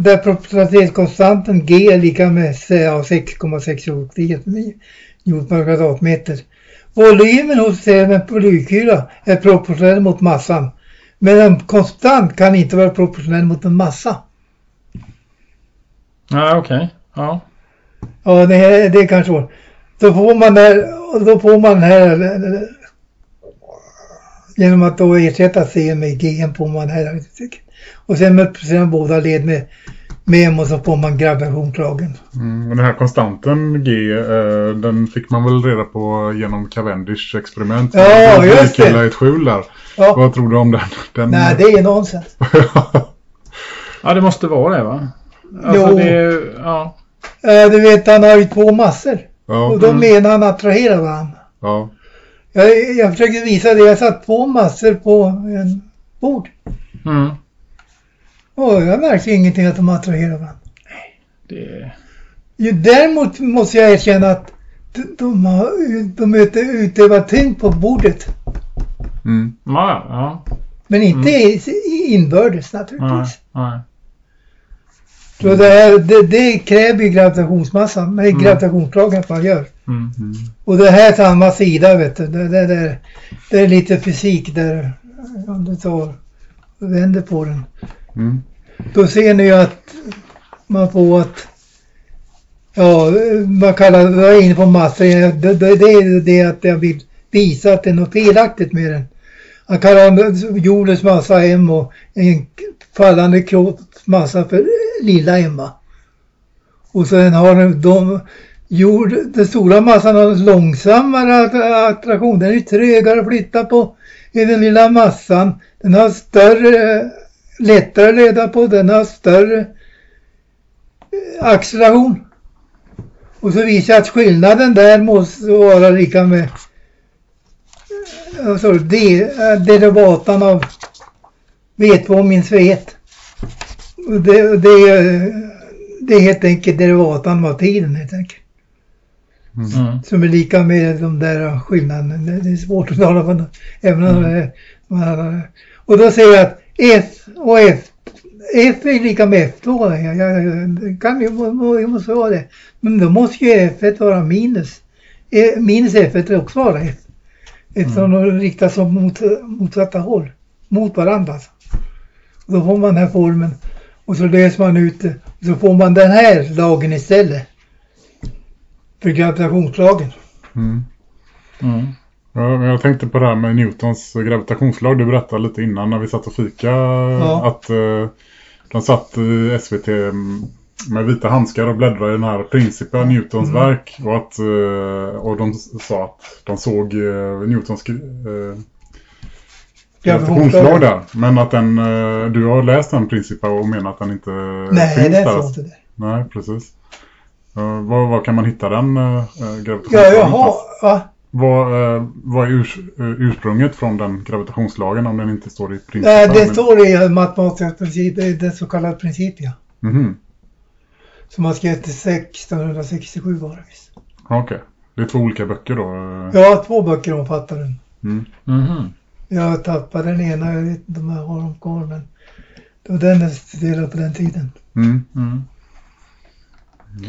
där proportionalitetskonstanten G är lika med C av 6,6 joule per kvadratmeter. Volymen hos en molekyla är proportionell mot massan. Men en konstant kan inte vara proportionell mot en massa. Ja, okej. Ja. Ja, det, det är kanske svårt. Då får man och då får man här genom att då ersätta C med G får man här och sen med sen båda led med med M och så får man gravitationslagen. Mm, och den här konstanten G, eh, den fick man väl reda på genom Cavendish experiment. Ja, just det. ett skjul där. Ja. Vad tror du om den? den Nej, det är nonsens. ja, det måste vara det va? Alltså, Jo. det ja. Eh, Du vet, han har ju två massor. ja, Och då menar han attraherar varandra. ja. Jag, jag försökte visa det. Jag satt två massor på en bord. Mm. Och jag märkte ingenting att de attraherar varandra. Det, Jo, däremot måste jag erkänna att de, de, har, de ut- utövar tyngd på bordet. Mm. ja, ja. Men inte i inbördes Nej, naturligtvis. nej. Så det, här, det, det kräver ju gravitationsmassan. Men det är gravitationslagen man gör. Mm. Och det här är samma sida vet du. Det, det, det, det är lite fysik där. Om du tar och vänder på den. Mm. Då ser ni ju att man får att Ja, man kallar det, jag är inne på massor. Det, det, det är det att jag vill visa att det är något felaktigt med den. Han kallar jordens massa M och en fallande kropps massa för lilla Emma. Och sen har den, de, gjort, den stora massan har långsammare attraktion. Den är trögare att flytta på i den lilla massan. Den har större, lättare att leda på. Den har större eh, acceleration. Och så visar jag att skillnaden där måste vara lika med eh, alltså, eh, derivatan av V2 minus V1. Det, det, är, det är helt enkelt derivatan av tiden helt enkelt. Mm. Som är lika med de där skillnaderna. Det, är svårt att tala om. Även om är, man har- och då säger jag att F och F F är lika med F2. Jag, jag, det kan ju måste vara det. Men då måste ju F1 vara minus. Eh, Minus F1 är också vara F. Eftersom de riktas åt mot, motsatta håll. Mot varandra. alltså. Och då får man den här formen. Och så löser man ut det. Och så får man den här lagen istället. För gravitationslagen. Mm. Mm. Ja, jag tänkte på det här med Newtons gravitationslag. Du berättade lite innan när vi satt och fika att eh, de satt i SVT med vita handskar och bläddrade i den här Principia, Newtons verk. Och, att, eh, och de sa att de såg eh, Newtons eh, där. Men att den, eh, du har läst den Principia och menar att den inte Nej, finns det är där. så inte det. Nej, precis. Var, var kan man hitta den uh, Ja, gravitationslagen? jaha. Va? Vad, eh, vad är urs, eh, ursprunget från den gravitationslagen om den inte står i principen? Nej, det står i matematiska princip, den så kallade principia. Mhm, Som man skrev till 1667 var det visst. Okej, det är två olika böcker då? eh. Ja, två böcker omfattar den. Mm. Mhm. Jag tappade den ena, jag vet inte om jag har dem kvar men det var den jag studerade på den tiden. Mm. Mm.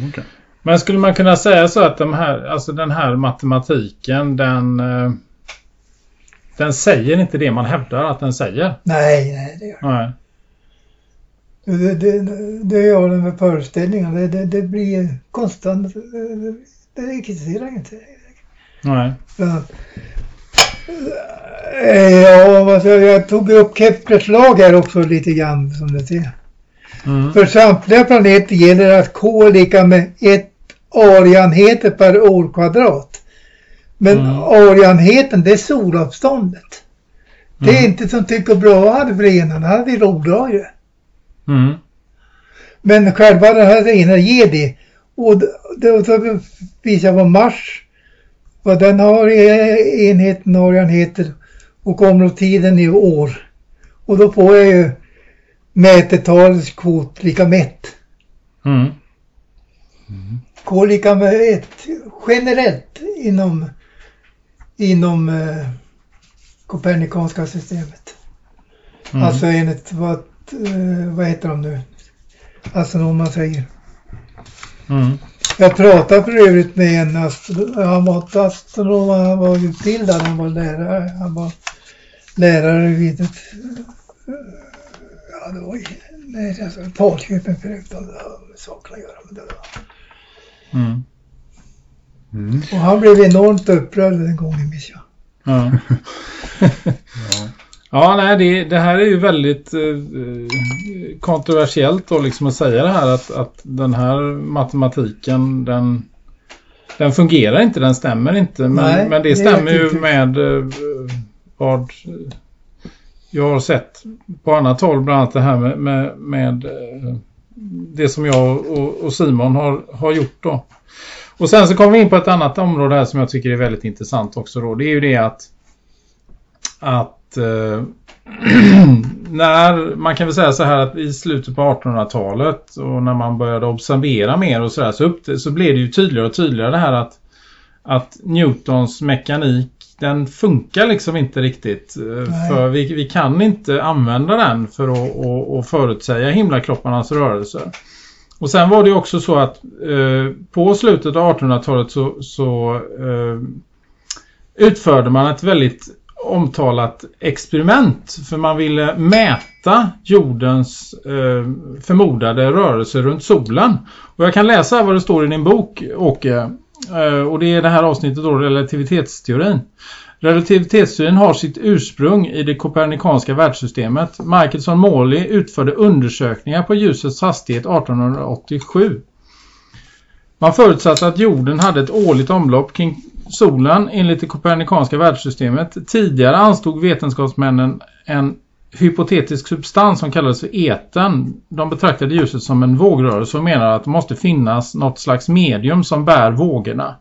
Okej. Men skulle man kunna säga så att de här, alltså den här matematiken den, eh, den säger inte det man hävdar att den säger? Nej, nej, det gör Nej. det. Det, det, gör den med föreställningar. Det, det, det blir konstant. Det, det existerar inte. Nej. Eh, Ja, jag, tog upp Keplers lag här också lite grann som du ser. Mm. För samtliga planeter gäller att K är lika med ett areaenheter per år kvadrat. Men Mm. areaenheten det är solavståndet. Det är Mm. inte som Tycho Brahe hade för ena, han hade rodrag ju. Mm. Men själva den här ena ger det. Och så visar jag på Mars. Vad den har i enheten, areaenheter och områdestiden i år. Och då får jag ju mätetalets kvot lika med ett. Mm. K lika med 1 generellt inom, inom eh, kopernikanska systemet. Mm. Alltså enligt vad, eh, vad heter de nu? Astronomer säger. Mm. Jag pratade för övrigt med en han var inte astronom, han var utbildad, han var lärare. Han var lärare vid ett, ja det var i, nej, alltså, Falköping förut, har med saker att göra med det. Mm. Mm. Och han blev enormt upprörd den gången minns jag. Ja. ja, nej, det, det här är ju väldigt eh, kontroversiellt då liksom att säga det här att, att den här matematiken den, den fungerar inte, den stämmer inte. Men, Nej, men det stämmer ju med eh, vad jag har sett på annat håll, bland annat det här med, med, med eh, det som jag och, och Simon har, har gjort då. Och sen så kommer vi in på ett annat område här som jag tycker är väldigt intressant också då. Det är ju det att att eh, när man kan väl säga så här att i slutet på 1800-talet och när man började observera mer och sådär så, upp, så blev det ju tydligare och tydligare det här att att Newtons mekanik den funkar liksom inte riktigt eh, Nej. för vi, vi kan inte använda den för att, att, att förutsäga himlakropparnas rörelser. Och sen var det ju också så att eh, på slutet av 1800-talet så, så eh, utförde man ett väldigt omtalat experiment för man ville mäta jordens eh, förmodade rörelse runt solen. Och jag kan läsa vad det står i din bok Åke. Eh, och det är det här avsnittet då, relativitetsteorin. Relativitetsteorin har sitt ursprung i det kopernikanska världssystemet. Michelson Morley utförde undersökningar på ljusets hastighet 1887. Man förutsatte att jorden hade ett årligt omlopp kring solen enligt det kopernikanska världssystemet. Tidigare anstod vetenskapsmännen en hypotetisk substans som kallades för eten. De betraktade ljuset som en vågrörelse och menade att det måste finnas något slags medium som bär vågorna.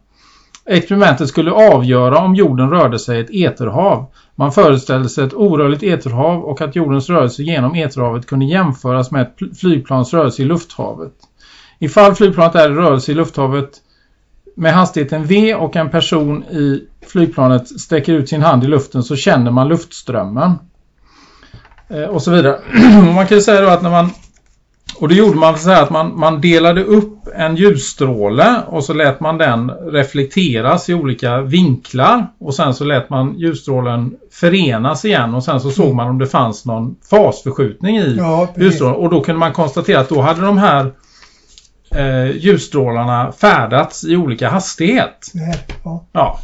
Experimentet skulle avgöra om jorden rörde sig i ett eterhav. Man föreställde sig ett orörligt eterhav och att jordens rörelse genom eterhavet kunde jämföras med ett flygplans rörelse i lufthavet. Ifall flygplanet är i rörelse i lufthavet med hastigheten V och en person i flygplanet sträcker ut sin hand i luften så känner man luftströmmen. Eh, och så vidare. Man kan ju säga då att när man och då gjorde man så här att man, man delade upp en ljusstråle och så lät man den reflekteras i olika vinklar och sen så lät man ljusstrålen förenas igen och sen så såg man om det fanns någon fasförskjutning i Ja, ljusstrålen och då kunde man konstatera att då hade de här eh, ljusstrålarna färdats i olika hastighet. Här, ja. Ja.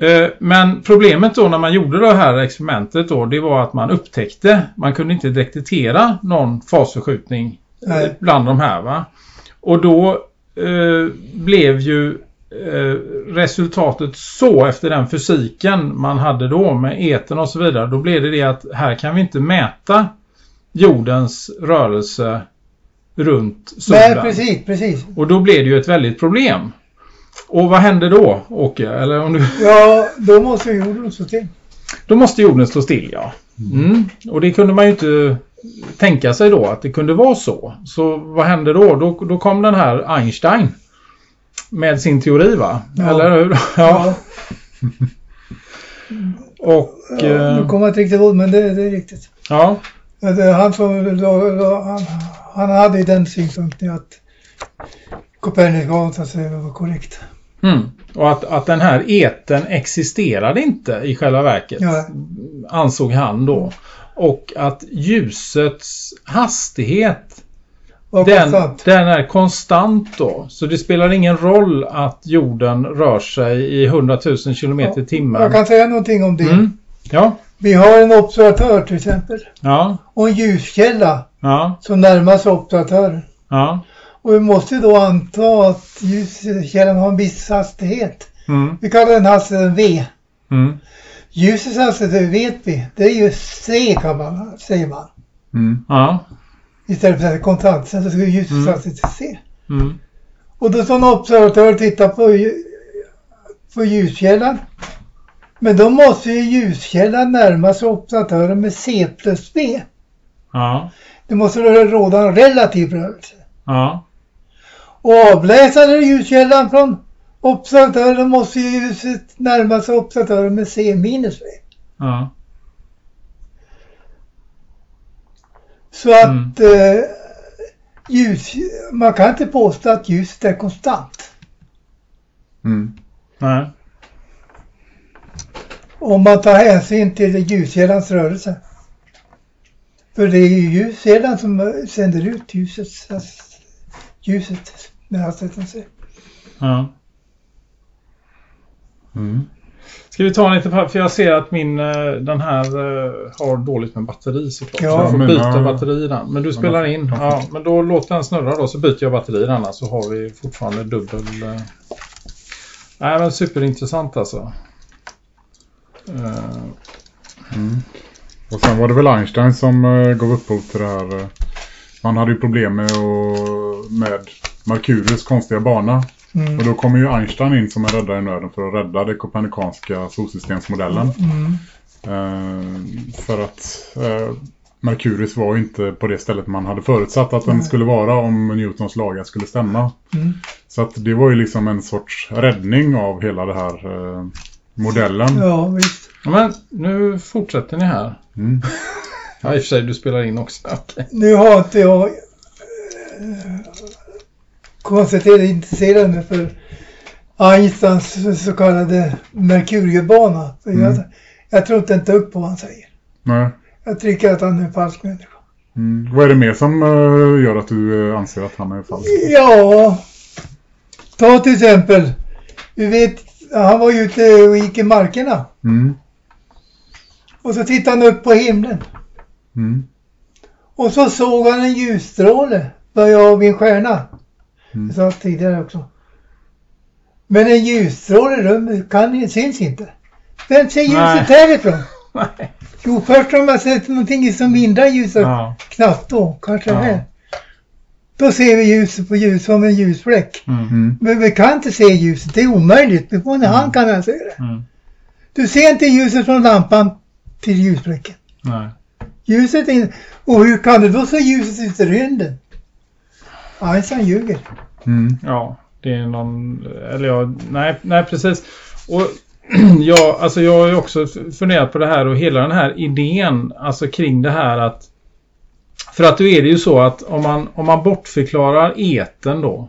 Eh, Men problemet då när man gjorde det här experimentet då, det var att man upptäckte, man kunde inte detektera någon fasförskjutning Nej. bland de här va. Och då eh, blev ju eh, resultatet så efter den fysiken man hade då med eten och så vidare, då blev det det att här kan vi inte mäta jordens rörelse runt solen. Nej, precis, precis. Och då blev det ju ett väldigt problem. Och vad hände då, Åke? Eller om du... Ja, då måste jorden stå till. Då måste jorden stå still, ja. Mm. Och det kunde man ju inte tänka sig då att det kunde vara så. Så vad hände då? Då, då kom den här Einstein med sin teori, va? Ja. Eller hur? Ja. Ja, Och... ja, eh, nu kommer jag inte riktigt ihåg, men det, det är riktigt. ja. Ja, det är Han, som, då, då, han, han hade ju den synpunkten att Copernicus alltså, var korrekt. Mm. Och att, att den här eten existerade inte i själva verket. Ja. Ansåg han då. Och att ljusets hastighet den, den är konstant då. Så det spelar ingen roll att jorden rör sig i 100 000 km i Jag timmen. kan säga någonting om det. Mm. Ja, Vi har en observatör till exempel. ja, Och en ljuskälla ja, som närmar sig observatören. ja. Och vi måste då anta att ljuskällan har en viss hastighet. Mm, Vi kallar den hastigheten V. mm, Ljusets hastighet vet vi. Det är ju C kan man, säger man. Mm. ja, Istället för kontant. Sen så ska ljusets Mm. hastighet C. mm, Och då står en observatör och tittar på, på ljuskällan. Men då måste ju ljuskällan närma sig observatören med C plus V. ja, Det måste råda en relativ rörelse. ja, Och avläsa den ljuskällan från observatören måste ju ljuset närma sig observatören med C minus V. Ja. Så att Mm. eh, ljus, man kan inte påstå att ljuset är konstant. Mm. Nej. Om man tar hänsyn till ljuskällans rörelse. För det är ju ljuskällan som sänder ut ljuset, ljuset med hastigheten C. Ja. Mm. Ska vi ta en liten? För jag ser att min, eh, den här eh, har dåligt med batteri såklart. Ja, så jag får mina- byta batteri i den. Men du spelar in. Ja, men då låt den snurra då så byter jag batteri i denna så har vi fortfarande dubbel... eh. Nej men superintressant alltså. Eh, Mm. Och sen var det väl Einstein som uh, gav upphov till det här. eh, man hade ju problem med, att- med Merkurius konstiga bana. Mm. Och då kommer ju Einstein in som en räddare i nöden för att rädda den kopernikanska solsystemsmodellen. Mm. Eh, för att eh, Merkurius var ju inte på det stället man hade förutsatt att den skulle vara om Newtons lagar skulle stämma. Mm. Så att det var ju liksom en sorts räddning av hela det här eh, modellen. Ja, visst. men nu fortsätter ni här. Mm. Ja i och för sig du spelar in också. Okej. Nu har inte jag eh, konstaterat intresserat mig för Einsteins så kallade Merkuriebana. För jag, Mm. jag tror inte inte upp på vad han säger. Nej. Jag tycker att han är en falsk människa. Mm. Vad är det mer som eh, gör att du eh, anser att han är falsk? Ja, ta till exempel. Du vet, han var ute och gick i markerna. Mm. Och så tittade han upp på himlen. Mm. Och så såg han en ljusstråle börja av en stjärna. Mm. Jag sa tidigare också. Men en ljusstråle i rummet kan, syns inte. Vem ser Nej. ljuset härifrån? Nej. Jo, först om man sett någonting som hindrar ljuset, Ja. knappt då, kanske Ja. här. Då ser vi ljuset på ljus som en ljusfläck. Mm. Mm. Men vi kan inte se ljuset, det är omöjligt. Men på en hand kan han se det. Mm. Du ser inte ljuset från lampan till ljusfläcken. Nej. Ljuset är in... Och hur kan du då se ljuset ut i rymden? Einstein ljuger. Mm. Ja, det är någon... Eller ja, nej, nej precis. Och ja, alltså jag har ju också funderat på det här och hela den här idén alltså kring det här att för att då är det ju så att om man, om man bortförklarar eten då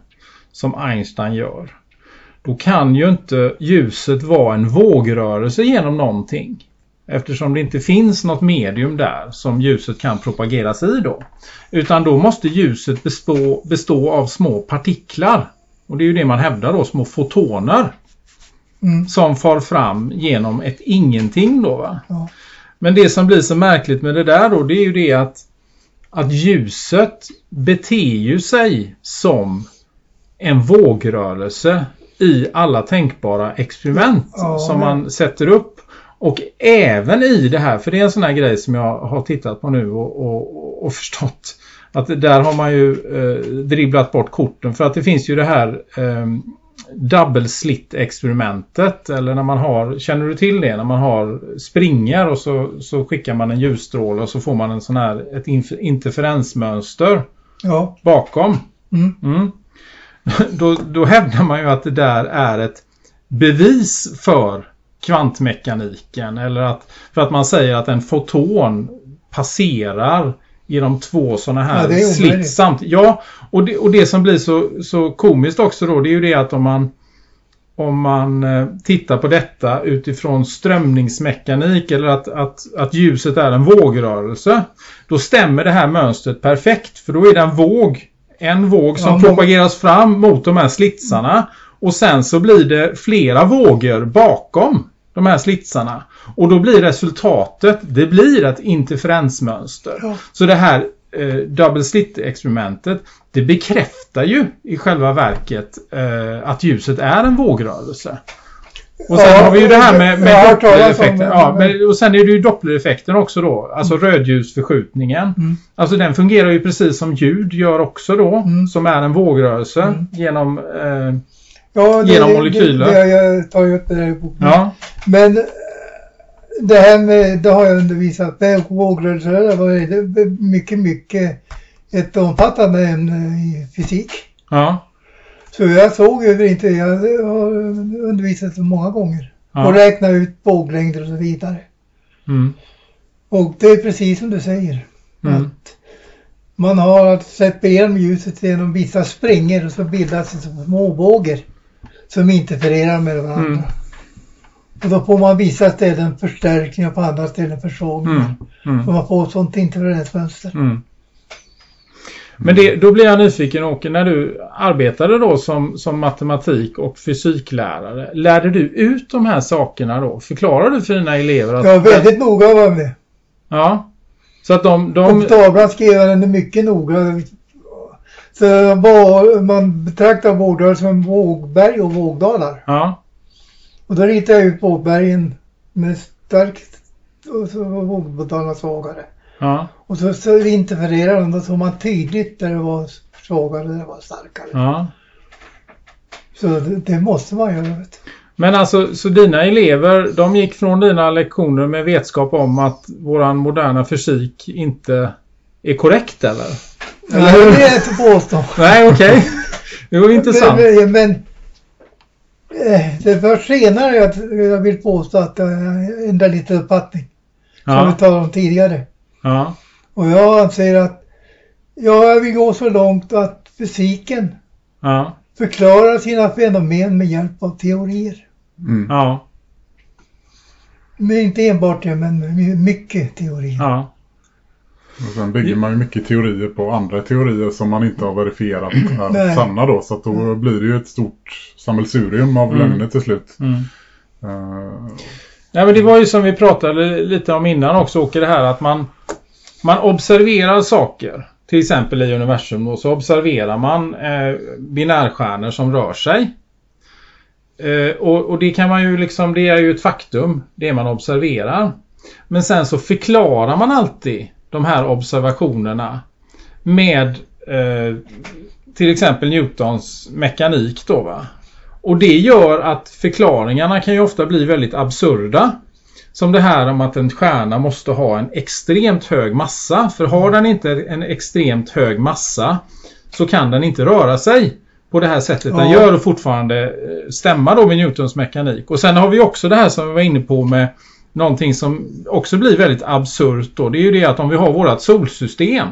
som Einstein gör då kan ju inte ljuset vara en vågrörelse genom någonting. Eftersom det inte finns något medium där som ljuset kan propageras i då. Utan då måste ljuset bestå, bestå av små partiklar. Och det är ju det man hävdar då, små fotoner. Mm. Som far fram genom ett ingenting då. Ja. Men det som blir så märkligt med det där då, det är ju det att, att ljuset beter ju sig som en vågrörelse i alla tänkbara experiment Ja. som man sätter upp. Och även i det här, för det är en sån här grej som jag har tittat på nu och, och, och förstått. Att där har man ju eh, dribblat bort korten för att det finns ju det här eh, double slit experimentet eller när man har, känner du till det? När man har springar och så, så skickar man en ljusstråle och så får man en sån här, ett interferensmönster Ja. bakom. Mm. Mm. Då, då hävdar man ju att det där är ett bevis för kvantmekaniken eller att för att man säger att en foton passerar genom två sådana Ja, här omöjligt. slits samtidigt. Ja, och det, och det som blir så, så komiskt också då det är ju det att om man om man eh, tittar på detta utifrån strömningsmekanik eller att, att, att ljuset är en vågrörelse då stämmer det här mönstret perfekt för då är det en våg en våg som Ja, propageras fram mot de här slitsarna och sen så blir det flera vågor bakom de här slitsarna och då blir resultatet det blir ett interferensmönster. Ja. Så det här eh, double slit-experimentet det bekräftar ju i själva verket eh, att ljuset är en vågrörelse. Och sen Ja, har vi ju det här med, med Dopplereffekten. Ja, men, och sen är det ju Dopplereffekten också då. Alltså rödljusförskjutningen. Mm. Alltså den fungerar ju precis som ljud gör också då. Mm. Som är en vågrörelse Mm. genom... Eh, Ja, det, Genom molekyler. Det, det jag tagit upp det där i boken. ja. Men eh, det här med, det har jag undervisat med vågrörelser, det var mycket, mycket ett omfattande ämne i fysik. Ja. Så jag såg över inte, jag har undervisat så många gånger. Ja. Och räknat ut båglängder och så vidare. Mm. Och det är precis som du säger. Mm. Att man har att släppa igenom ljuset genom vissa springor och så bildas det småbågar som interfererar med varandra. Mm. Och då får man vissa ställen förstärkning och på andra ställen försvagningar. Mm. Mm. Så man får ett sånt interferensmönster. Mm. Men det, då blir jag nyfiken Åke, när du arbetade då som, som matematik och fysiklärare, lärde du ut de här sakerna då? Förklarade du för dina elever att... Jag är väldigt noga med det. Ja. Så att de... De tavlan skrev jag den mycket noga. Så var, man betraktar vågdalar som vågberg och vågdalar. ja. Och då ritade jag ut vågbergen med starkt och så var svagare. Ja. Och så, så interfererade de, då såg man tydligt där det var svagare och där det var starkare. ja. Så det, det måste man göra. Men alltså, så dina elever, de gick från dina lektioner med vetskap om att våran moderna fysik inte är korrekt eller? Nej, det vill jag inte påstå. Nej, okej. Det var intressant. Men, men det var senare att jag vill påstå att jag ändrade lite uppfattning. Som vi talade om tidigare. ja, Och jag anser att ja, jag vill gå så långt att fysiken ja, förklarar sina fenomen med hjälp av teorier. Mm. ja, Men inte enbart det, men my- mycket teorier. ja. Och sen bygger man ju mycket teorier på andra teorier som man inte har verifierat är Nej. sanna då. Så då blir det ju ett stort sammelsurium av Mm. lögner till slut. Mm. Eh, Nej men det var ju som vi pratade lite om innan också Åke det här att man man observerar saker. Till exempel i universum då, så observerar man eh, binärstjärnor som rör sig. Eh, och, och det kan man ju liksom, det är ju ett faktum, det man observerar. Men sen så förklarar man alltid de här observationerna med eh, till exempel Newtons mekanik då va. Och det gör att förklaringarna kan ju ofta bli väldigt absurda. Som det här om att en stjärna måste ha en extremt hög massa. För har den inte en extremt hög massa så kan den inte röra sig på det här sättet den Ja. gör och fortfarande eh, stämma då med Newtons mekanik. Och sen har vi också det här som vi var inne på med någonting som också blir väldigt absurt då. Det är ju det att om vi har vårt solsystem.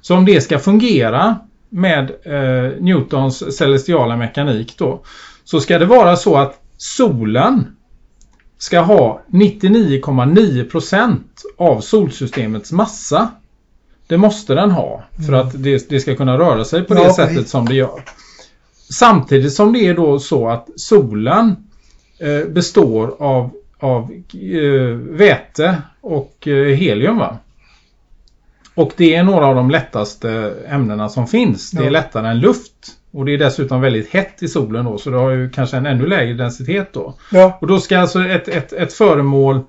Så om det ska fungera med eh, Newtons celestiala mekanik då. Så ska det vara så att solen ska ha 99,9% av solsystemets massa. Det måste den ha för att det, det ska kunna röra sig på det Ja, sättet som det gör. Samtidigt som det är då så att solen eh, består av, av eh, väte och eh, helium va? Och det är några av de lättaste ämnena som finns. Det är Ja. lättare än luft. Och det är dessutom väldigt hett i solen då så det har ju kanske en ännu lägre densitet då. Ja, Och då ska alltså ett, ett, ett föremål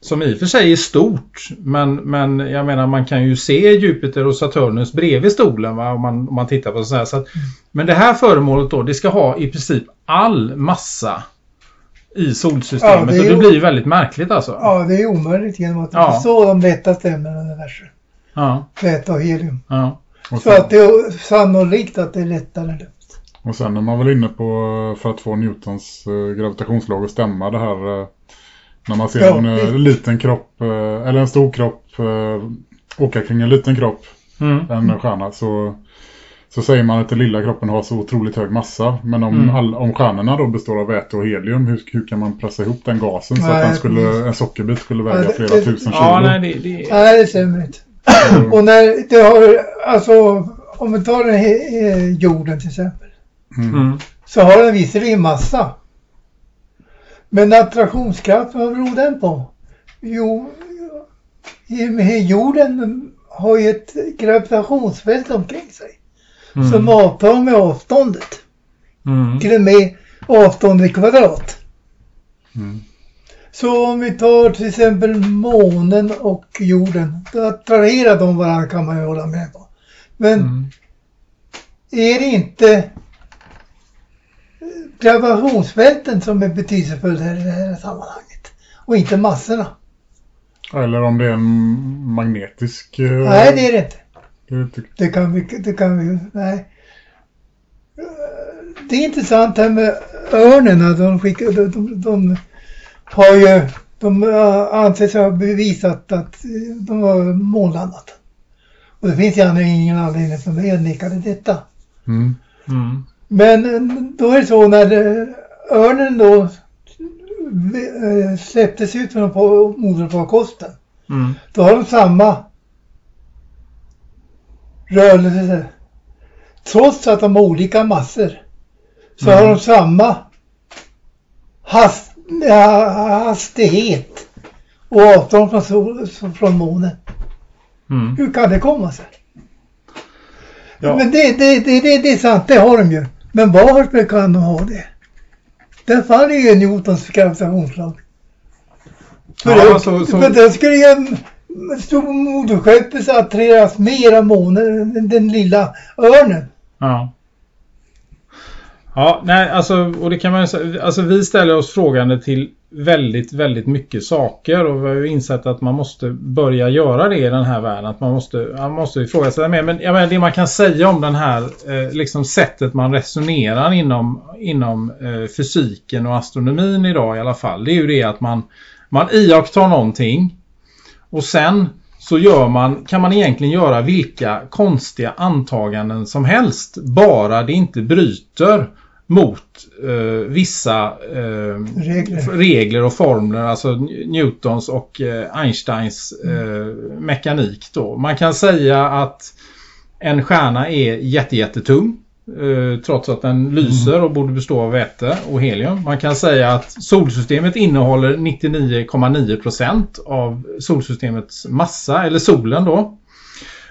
som i och för sig är stort men, men jag menar man kan ju se Jupiter och Saturnus bredvid stolen va? Om, man, om man tittar på så här. Så att, men det här föremålet då det ska ha i princip all massa i solsystemet Ja, det är och det blir ju väldigt märkligt alltså. ja, det är omöjligt genom att Ja. så de lättaste ämnena i universum. Ja, Väte och helium. ja, och, Så att det är sannolikt att det är lättare och sen är man väl inne på för att få Newtons eh, gravitationslag att stämma det här eh, när man ser Ja, en eh, visst. liten kropp eh, eller en stor kropp eh, åka kring en liten kropp, mm, en stjärna så så säger man att den lilla kroppen har så otroligt hög massa. Men om, Mm. all, om stjärnorna då består av väte och helium, hur, hur kan man pressa ihop den gasen så Nej, att den skulle, en sockerbit skulle väga Ja, det- flera det- tusen kilo? ja nej det, det Nej, det stämmer inte. Så- Och när det har, alltså om vi tar den här, jorden till exempel. mm. mm, Så har den visserligen massa. Men attraktionskraften, vad beror den på? Jo, jorden har ju ett gravitationsfält omkring sig. Mm, Som avtar med avståndet. mm, Till och med avståndet i kvadrat. Mm. Så om vi tar till exempel månen och jorden. Då attraherar de varandra kan man ju hålla med på. Men mm. är det inte gravitationsfälten som är betydelsefulla i det här sammanhanget? Och inte massorna? Eller om det är en magnetisk... eh, Nej, det är det inte. Det kan vi, det kan vi, nej. det är intressant här med örnen. De, skickar, de, de, de har ju, de anser sig ha bevisat att eh, de har månlandat. Och det finns ju ingen anledning för mig att neka detta. Mm. Mm. Men eh, då är det så när eh, örnen då eh, släpptes ut från på- moderfarkosten. Mm. Då har de samma rörelse. Trots att de har olika massor. Så har de samma hast, hastighet och avstånd från, sol, från månen. Mm. Hur kan det komma sig? Ja. Men det, det, det, det, det är sant, det har de ju. Men varför kan de ha det? Där faller ju Newtons gravitationslag. För, Ja, det, så- så- för då skulle ju stor moderskeppet attraheras mer av månen än den lilla örnen. Ja. Ja, nej, alltså, och det kan man ju säga, alltså vi ställer oss frågande till väldigt, väldigt mycket saker och vi har ju insett att man måste börja göra det i den här världen. Att man måste, man måste ifrågasätta mer. Men jag menar, det man kan säga om den här eh, liksom sättet man resonerar inom, inom eh, fysiken och astronomin idag i alla fall. Det är ju det att man, man iakttar någonting och sen så gör man, kan man egentligen göra vilka konstiga antaganden som helst. Bara det inte bryter mot eh, vissa eh, Regler. regler och formler, alltså Newtons och eh, Einsteins eh, mekanik. Då. Man kan säga att en stjärna är jätte, jättetung. Eh, trots att den lyser och borde bestå av väte och helium. Man kan säga att solsystemet innehåller 99,9% av solsystemets massa, eller solen då.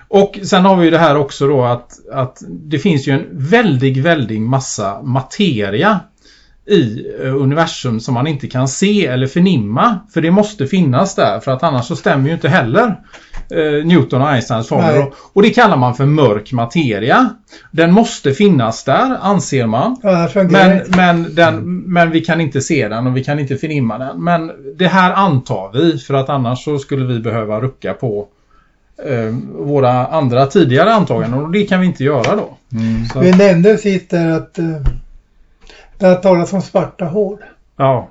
Och sen har vi ju det här också då att, att det finns ju en väldig, väldig massa materia i eh, universum som man inte kan se eller förnimma. För det måste finnas där för att annars så stämmer ju inte heller eh, Newton och Einsteins formler. Och, och det kallar man för mörk materia. Den måste finnas där anser man. Det Men, men, den, men vi kan inte se den och vi kan inte förnimma den. Men det här antar vi för att annars så skulle vi behöva rucka på eh, våra andra tidigare antaganden och det kan vi inte göra då. Så, Vi nämnde sist där att eh, det har talats om svarta hål. ja.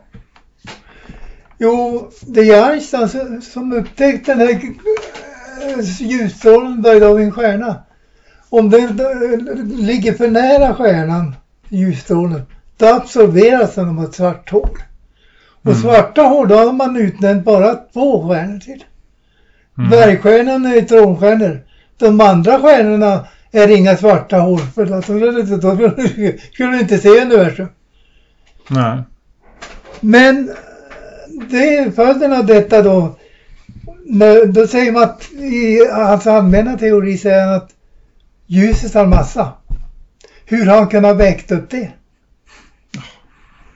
Jo, det är Einstein som- upptäckte den här ljusstrålen började av en stjärna. Om den eh, ligger för nära stjärnan, ljusstrålen, då absorberas den av ett svart hål. Och Mm. svarta hål, då har man utnämnt bara två stjärnor till. Mm. Dvärgstjärnan är neutronstjärnor. De andra stjärnorna är inga svarta hål, för då, skulle du inte se universum. Nej. Men det är följden av detta då. När, då säger man att i hans allmänna teori säger han att ljuset har massa. Hur har han kunnat vägt upp det?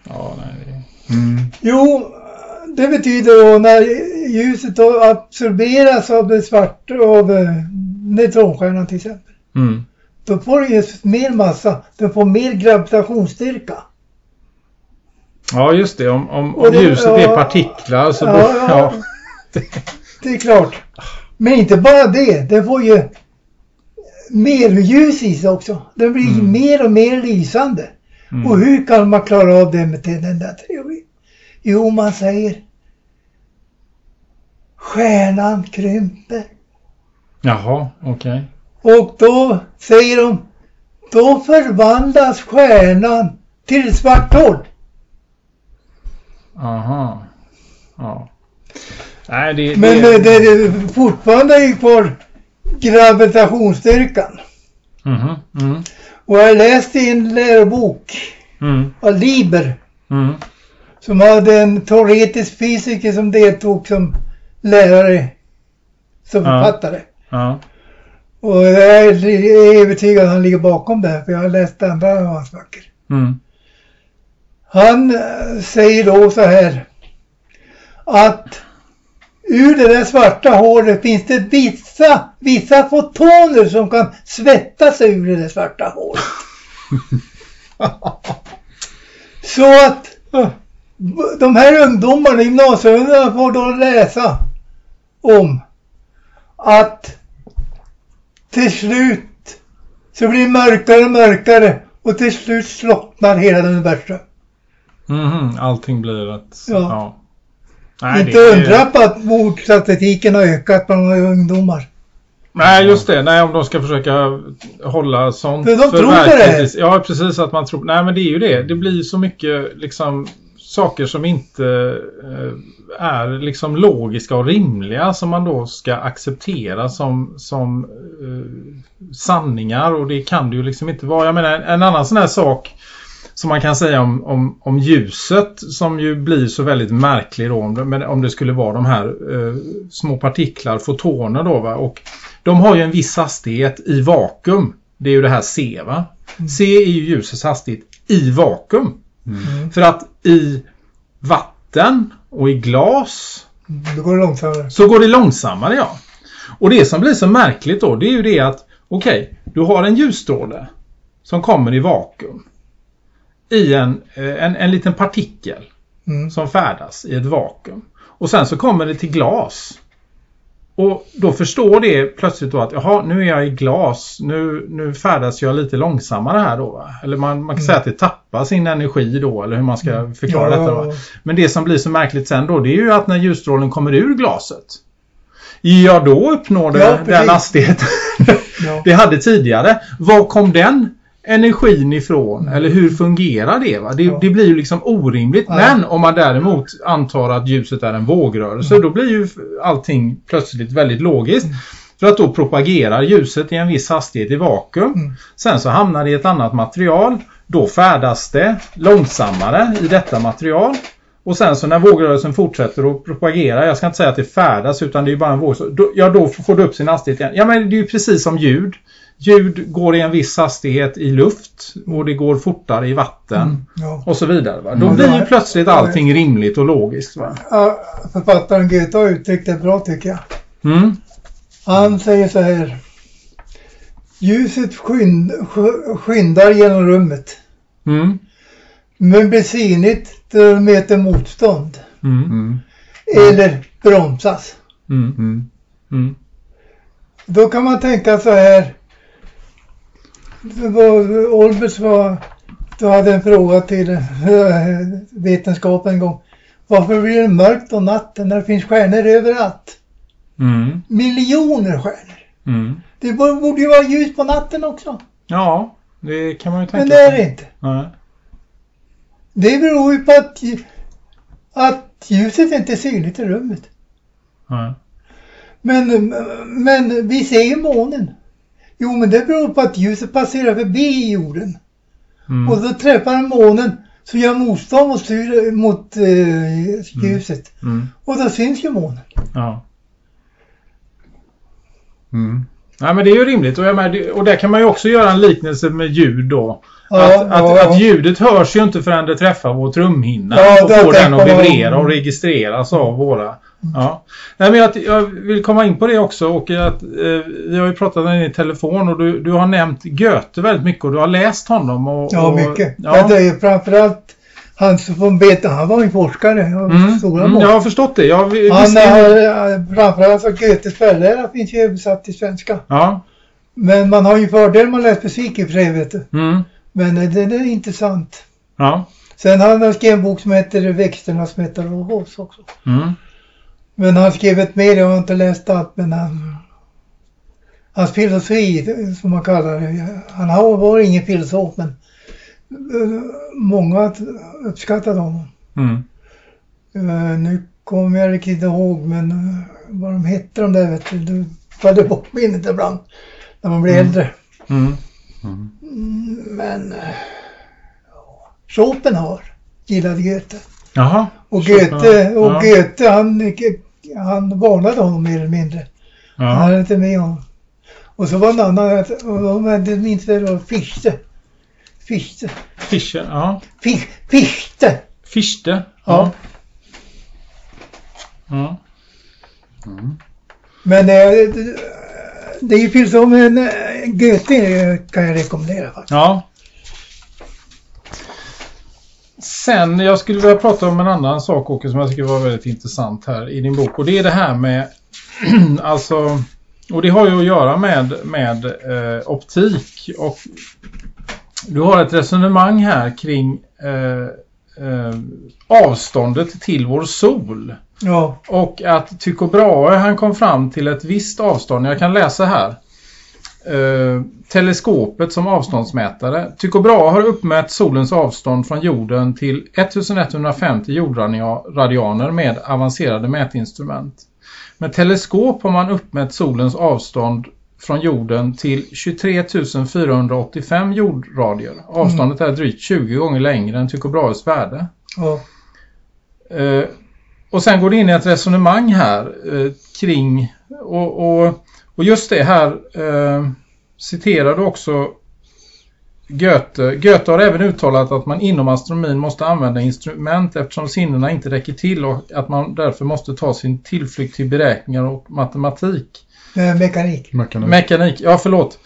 Ja, nej. Mm. Jo, det betyder då när ljuset då absorberas av det svarta, av eh, neutronstjärnan till exempel. Mm. Då får det just mer massa, den får mer gravitationsstyrka. Ja, just det. Om, om, om det- ljuset ja. är partiklar så... Ja, Ja, ja. ja. Det är klart. Men inte bara det, det får ju mer ljus i sig också. Den blir Mm. mer och mer lysande. Mm. Och hur kan man klara av det med den där teorin? Jo, man säger stjärnan krymper. Jaha, okej. Och då säger de, då förvandlas stjärnan till svart hål. Aha. Ja. Nej, det... Men det, det, det fortfarande är kvar gravitationsstyrkan. Mhm, mm, Och jag läste i en lärobok mm, av Liber mm. som hade en teoretisk fysiker som deltog som lärare, som Ja. författare. Ja. Och jag är övertygad att han ligger bakom det här, för jag har läst andra av hans böcker. Mm. Han eh, säger då så här att ur det där svarta hålet finns det vissa, vissa fotoner som kan svettas ur det där svarta hålet. Så att eh, de här ungdomarna, gymnasieungdomarna får då läsa om att till slut så blir det mörkare och mörkare Och till slut slocknar hela universum. Mhm, allting blir ett... Ja. Nej, Inte det undra på att mordstatistiken har ökat bland ungdomar. Nej, just det. Nej, om de ska försöka hålla sånt Men de tror på verkligt- Ja, precis att man tror... Nej, men det är ju det. Det blir så mycket liksom saker som inte eh, är liksom logiska och rimliga som man då ska acceptera som, som eh, sanningar och det kan det ju liksom inte vara. Jag menar, en annan sån här sak som man kan säga om, om, om ljuset som ju blir så väldigt märklig då om det, men om det skulle vara de här eh, små partiklar, fotoner då va och de har ju en viss hastighet i vakuum. Det är ju det här C va? C är ju ljusets hastighet i vakuum. För att i vatten och i glas Då går det långsammare. så går det långsammare ja. Och det som blir så märkligt då det är ju det att okej, du har en ljusstråle som kommer i vakuum i en, eh, en, en liten partikel Mm. som färdas i ett vakuum. Och sen så kommer det till glas. Och då förstår det plötsligt då att jaha, nu är jag i glas. Nu, nu färdas jag lite långsammare här då. Va? Eller man, man kan säga att det tappar sin energi då. Eller hur man ska förklara Ja. detta. Va? Men det som blir så märkligt sen då det är ju att när ljusstrålen kommer ur glaset. Ja, då uppnår det Ja, den hastigheten Ja. det hade tidigare. Var kom den energin ifrån? Eller hur fungerar det? Va? Det, Ja. det blir ju liksom orimligt. Ja. Men om man däremot antar att ljuset är en vågrörelse då blir ju allting plötsligt väldigt logiskt. För att då propagerar ljuset i en viss hastighet i vakuum. Mm. Sen så hamnar det i ett annat material. Då färdas det långsammare i detta material. Och sen så när vågrörelsen fortsätter att propagera, jag ska inte säga att det färdas utan det är bara en. Då, ja, då får du upp sin hastighet igen. Ja, men det är ju precis som ljud. Ljud går i en viss hastighet i luft och det går fortare i vatten Ja. och så vidare. Va? Då Mm. blir ju plötsligt allting rimligt och logiskt. Va? Ja, Författaren Goethe har uttryckt det bra tycker jag. Mm. Han säger så här. Ljuset skynd, sk- skyndar genom rummet. Mm. Men blir synligt då det möter motstånd. Mm. Mm. Eller bromsas. Mm. Mm. Mm. Då kan man tänka så här. Olbers var, du hade en fråga till eh, vetenskapen en gång. Varför blir det mörkt om natten när det finns stjärnor överallt? Mm. Miljoner stjärnor. Mm. Det borde ju vara ljus på natten också. Ja, det kan man ju tänka Men det är det sig. inte. Nej. Det beror ju på att, att ljuset inte är synligt i rummet. Nej. Men, men vi ser ju månen. Jo, men det beror på att ljuset passerar förbi jorden. Mm. Och då träffar månen så gör motstånd mot, mot eh, ljuset. Mm. Och då syns ju månen. Ja. Mm. Nej men det är ju rimligt och, det- och där kan man ju också göra en liknelse med ljud då. Ja, att, att, ja, att ja. ljudet hörs ju inte förrän det träffar vår trumhinna Ja, och får den att vibrera och registreras av våra. Ja. Nej, men jag, jag vill komma in på det också och att, eh, vi har ju pratat med i telefon och du, du har nämnt Goethe väldigt mycket och du har läst honom. Och, Ja, och, mycket. Ja. Det är ju framförallt han som från Beta, han var ju forskare Mm, stora mm, jag har förstått det. Jag, vi- Han har eh, framförallt så Goethes förlära finns ju översatt till svenska. Ja. Men man har ju fördel med att läsa fysik i och för sig vet du. Mm, Men eh, den är intressant. ja. Sen har han skrivit en bok som heter Växternas metamorfos också. Mm, Men han har skrivit mer, jag har inte läst allt men han, hans filosofi som man kallar det. Han har- var ingen filosof men eh, många uppskattade honom. mm, Eh, nu kommer jag riktigt inte ihåg men eh, vad de hette de där vet du. Du faller bort minnet ibland när man blir Mm. äldre. mm. Mm, Men ja, Schopenhauer gillade Goethe. Jaha. Och. Goethe, och Ja. Goethe han, han varnade honom mer eller mindre. Han Ja. hade inte med honom. Och så var en annan, och de hade minns det var Fichte. Fichte. Fischer. Ja. Fi- Fichte! Fichte. Ja. Ja. Men eh, det, det är ju filosofen eh, Goethe kan jag rekommendera faktiskt. Ja. Sen, jag skulle vilja prata om en annan sak Åke som jag tycker var väldigt intressant här i din bok. Och det är det här med, alltså, och det har ju att göra med, med eh, optik. Och du har ett resonemang här kring eh, eh, avståndet till vår sol. Ja, Och att Tycho Brahe han kom fram till ett visst avstånd. Jag kan läsa här. Eh, teleskopet som avståndsmätare. Tycho Brahe har uppmätt solens avstånd från jorden till 1150 jordradianer med avancerade mätinstrument. Med teleskop har man uppmätt solens avstånd från jorden till 23 485 jordradier. Avståndet är drygt 20 gånger längre än Tycho Brahes värde. ja, Eh, och sen går det in i ett resonemang här eh, kring och, och, och just det här eh, citerar du också Goethe. Goethe har även uttalat att man inom astronomin måste använda instrument eftersom sinnena inte räcker till och att man därför måste ta sin tillflykt till beräkningar och matematik. med mekanik. Mekanik. Mekanik, ja förlåt.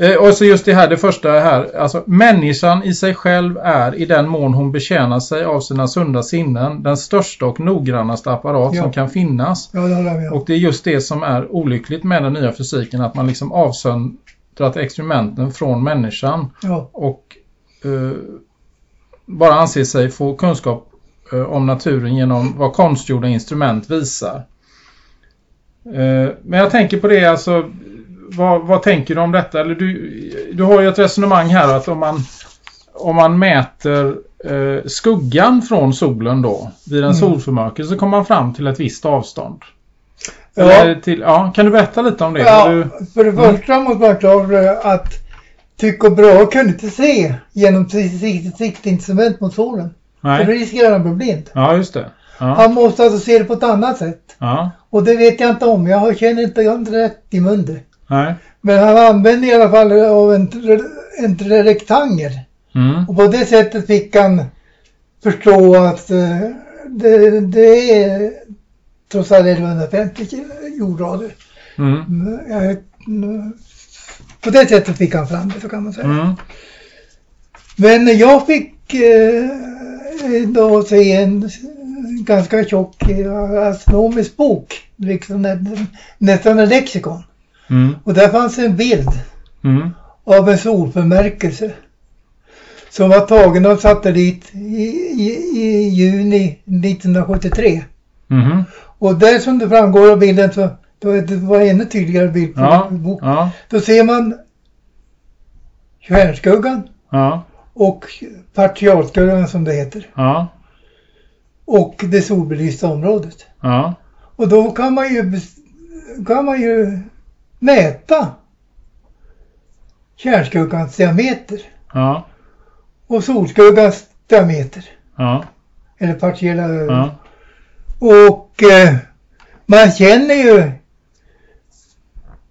Eh, och så just det här, det första här. Alltså människan i sig själv är i den mån hon betjänar sig av sina sunda sinnen den största och noggrannaste apparat Ja. som kan finnas. Ja, det. Och det är just det som är olyckligt med den nya fysiken. Att man liksom avsöndrat experimenten från människan. Och eh, bara anser sig få kunskap eh, om naturen genom vad konstgjorda instrument visar. Eh, men jag tänker på det alltså. Vad, vad tänker du om detta? Eller du, du har ju ett resonemang här att om man, om man mäter eh, skuggan från solen då vid en Mm. solförmörkelse så kommer man fram till ett visst avstånd. Ja. Till, ja, kan du berätta lite om det? ja du, för det första måste man klara att Tycho Brahe kunde inte se genom sitt siktinstrument mot solen. För då nej. riskerar han att bli blind. Ja, just det. Ja, Han måste alltså se det på ett annat sätt. ja, Och det vet jag inte om. Jag känner inte, inte rätt i munnen. Nej. Men han använde i alla fall av en, en rektangel. Mm. Och på det sättet fick han förstå att eh, det, det är trots allt 1150 jordrader. Mm. Jag- mm, På det sättet fick han fram det så kan man säga. Mm. Men jag fick eh, då se en ganska tjock eh, astronomisk bok. Liksom nä- nästan en lexikon. Mm. Och där fanns en bild Mm. av en solförmärkelse. Som var tagen av satellit i, i, i juni 1973. Mhm. Och där som det framgår av bilden så då det var ännu tydligare bild på Ja. boken. Ja. Då ser man stjärnskuggan Ja. och partialskuggan som det heter. Ja. Och det solbelysta området. Ja. Och då kan man ju, kan man ju mäta kärnskuggans diameter Ja. och solskuggans diameter. Ja. Eller partiella Ja. Och eh, man känner ju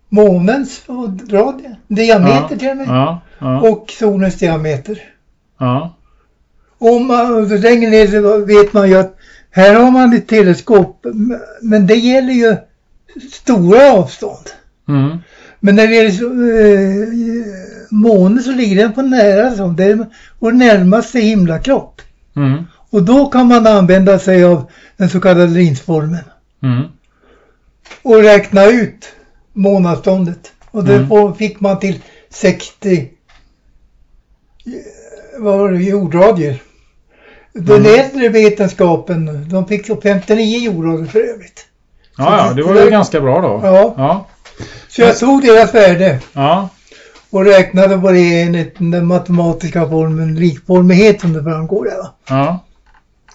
månens radie, diameter till och med. Ja. Och solens diameter. Ja. Och man, längre ner vet man ju att här har man ett teleskop. Men det gäller ju stora avstånd. Mm. Men när det gäller eh, månen så ligger den på nära så. Det är vår närmaste himlakropp. Mm. Och då kan man använda sig av den så kallade linsformen. Mm. och räkna ut månavståndet. Och det Mm. fick man till 60 eh, var det, jordradier. Den Mm. äldre vetenskapen, de fick upp 59 jordradier för övrigt. Ja, ja, det var ju ganska bra då. Ja, Ja. Så jag tog deras värde Ja. och räknade på det enligt den matematiska formeln likformighet som det framgår där. va. Ja.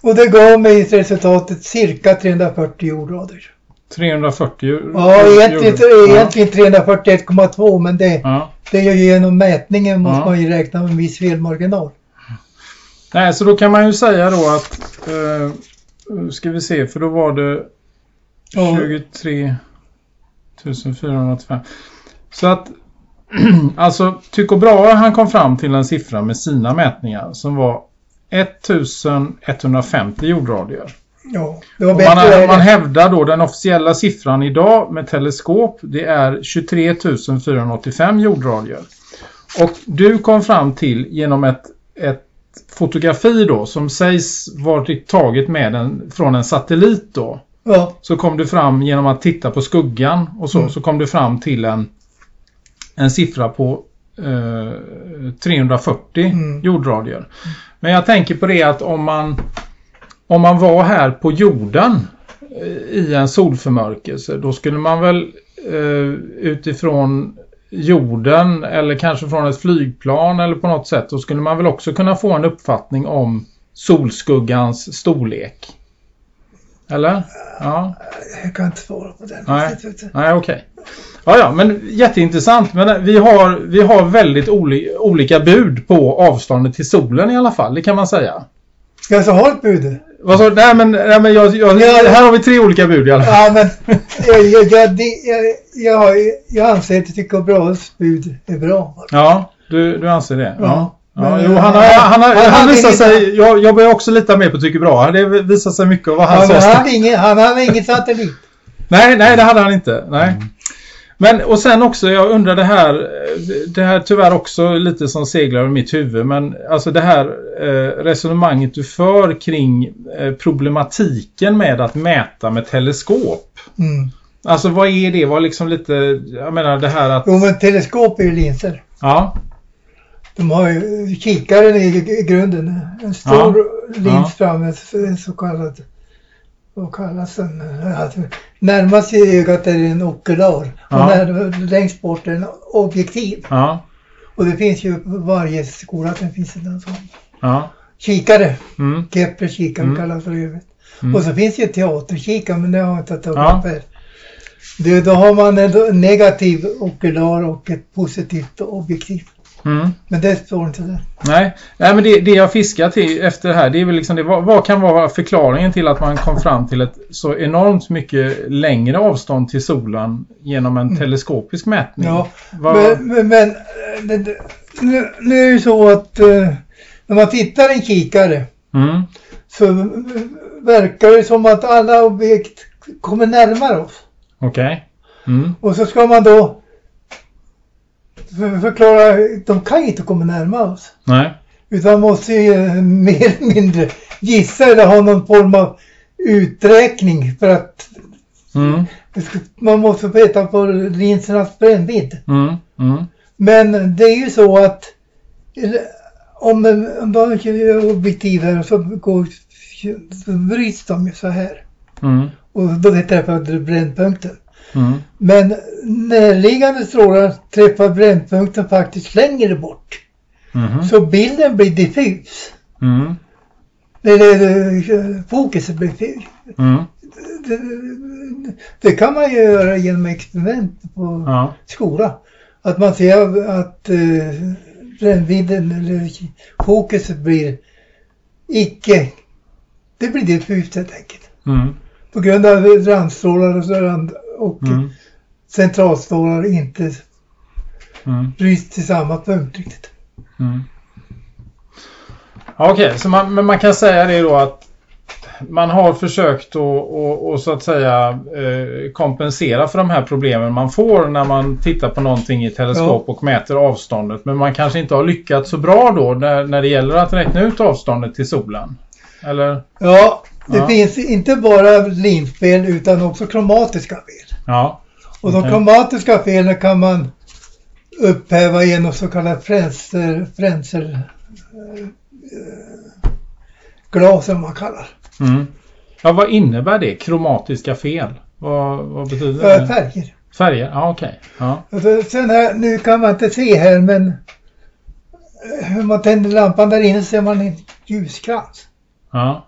Och det gav mig resultatet cirka 340 jordrader. 340 ju- Ja, egentligen, egentligen 341,2 men det, Ja. Det är ju genom mätningen måste Ja. man ju räkna med en viss felmarginal. Nej, så då kan man ju säga då att eh, ska vi se, för då var det Ja. 23 485. Så att alltså Tycho Brahe han kom fram till en siffra med sina mätningar som var 1150 jordradier. Ja, det var Och bättre man, man hävdar då den officiella siffran idag med teleskop det är 23 485 jordradier. Och du kom fram till genom ett, ett fotografi då som sägs varit taget med en, från en satellit då. Ja, Så kom du fram genom att titta på skuggan och så, Mm. så kom du fram till en, en siffra på eh, 340 Mm. jordradier. Men jag tänker på det att om man om man var här på jorden eh, i en solförmörkelse då skulle man väl eh, utifrån jorden eller kanske från ett flygplan eller på något sätt då skulle man väl också kunna få en uppfattning om solskuggans storlek. Eller? Ja. Jag kan inte svara på den. Nej. Nej, okej. Ja, ja, men jätteintressant. Men eh, vi har, vi har väldigt oli, olika bud på avståndet till solen i alla fall. Det kan man säga. Ska jag så ha ett bud? Vad sa du? Nej, men, nej, men jag, jag, Ja. här har vi tre olika bud i alla fall. Ja, men jag, jag, jag, jag, jag, jag anser att Tycho Brahes bud är bra. Ja, du, du anser det? Ja. Ja, Men, jo, eh, han, har, han, har, han han visar sig, jag, jag börjar också lita mer på Tycker Bra. Det visar sig mycket av vad han Han, sa. han, hade ingen, han hade ingen satellit. Nej, nej, det hade han inte. Nej. Men och sen också, jag undrar det här, eh, det här tyvärr också lite som seglar i mitt huvud, men alltså det här eh, resonemanget du för kring eh, problematiken med att mäta med teleskop. Mm. Alltså vad är det? Vad liksom lite, jag menar det här att, Jo, men teleskop är ju linser. ja, De har ju kikaren i grunden. En stor lins Ja. framme, en så kallad, vad kallas den? Närmast i ögat är det en okular. Ja. Och när, längst bort är en objektiv. ja, Och det finns ju på varje skola att det finns en sån. ja, Kikare. mm, Kepler kikare Mm. kallas för övrigt. Mm. Och så finns det ju teaterkikare men det har jag inte tagit upp Ja. här. Det, då har man en negativ okular och ett positivt objektiv. Mm. Men det står inte där. Nej, nej men det, det jag fiskar till efter det här det är väl liksom det, vad, vad kan vara förklaringen till att man kom fram till ett så enormt mycket längre avstånd till solen genom en teleskopisk mätning? Ja, Vad- Men, men, det, det, nu, nu är det så att eh, när man tittar i en kikare Mm, så verkar det som att alla objekt kommer närmare oss. Okej. Mm, Och så ska man då för, förklara, de kan ju inte komma närmare oss. nej. Utan måste ju eh, mer eller mindre gissa eller ha någon form av uträkning för att Mm, man måste veta på linsernas brännvidd. mm, mm, Men det är ju så att om, man kör objektiv så, går, så bryts de ju så här. mm, Och då träffar brännpunkten. Mm, Men närliggande strålar träffar brännpunkten faktiskt längre bort. mhm, Så bilden blir diffus. mm, Eller eh, fokuset blir diffus. mm, Det, det kan man ju göra genom experiment på ja, skola. Att man ser att eh, brännvidden eller fokuset blir icke, det blir diffust helt enkelt. mm, På grund av randstrålar och, rand, och mm, centralstrålar inte mm, bryts till samma punkt riktigt. mm. Ja, Okej, så man, men man kan säga det då att man har försökt att så att säga eh, kompensera för de här problemen man får när man tittar på någonting i teleskop och mäter avståndet. Men man kanske inte har lyckats så bra då när, när det gäller att räkna ut avståndet till solen. Eller? Ja, det Ja. finns inte bara linspel utan också kromatiska fel. Ja. Och de kromatiska felen kan man upphäva genom så kallade fränser, fränser eh, glas som man kallar. Mm. Ja, vad innebär det? Kromatiska fel? Vad, vad betyder det? färger. Färger? Ja, okej. Ja. Och så, sen här, nu kan man inte se här men eh, hur man tänder lampan där inne ser man en ljuskrans. Ja.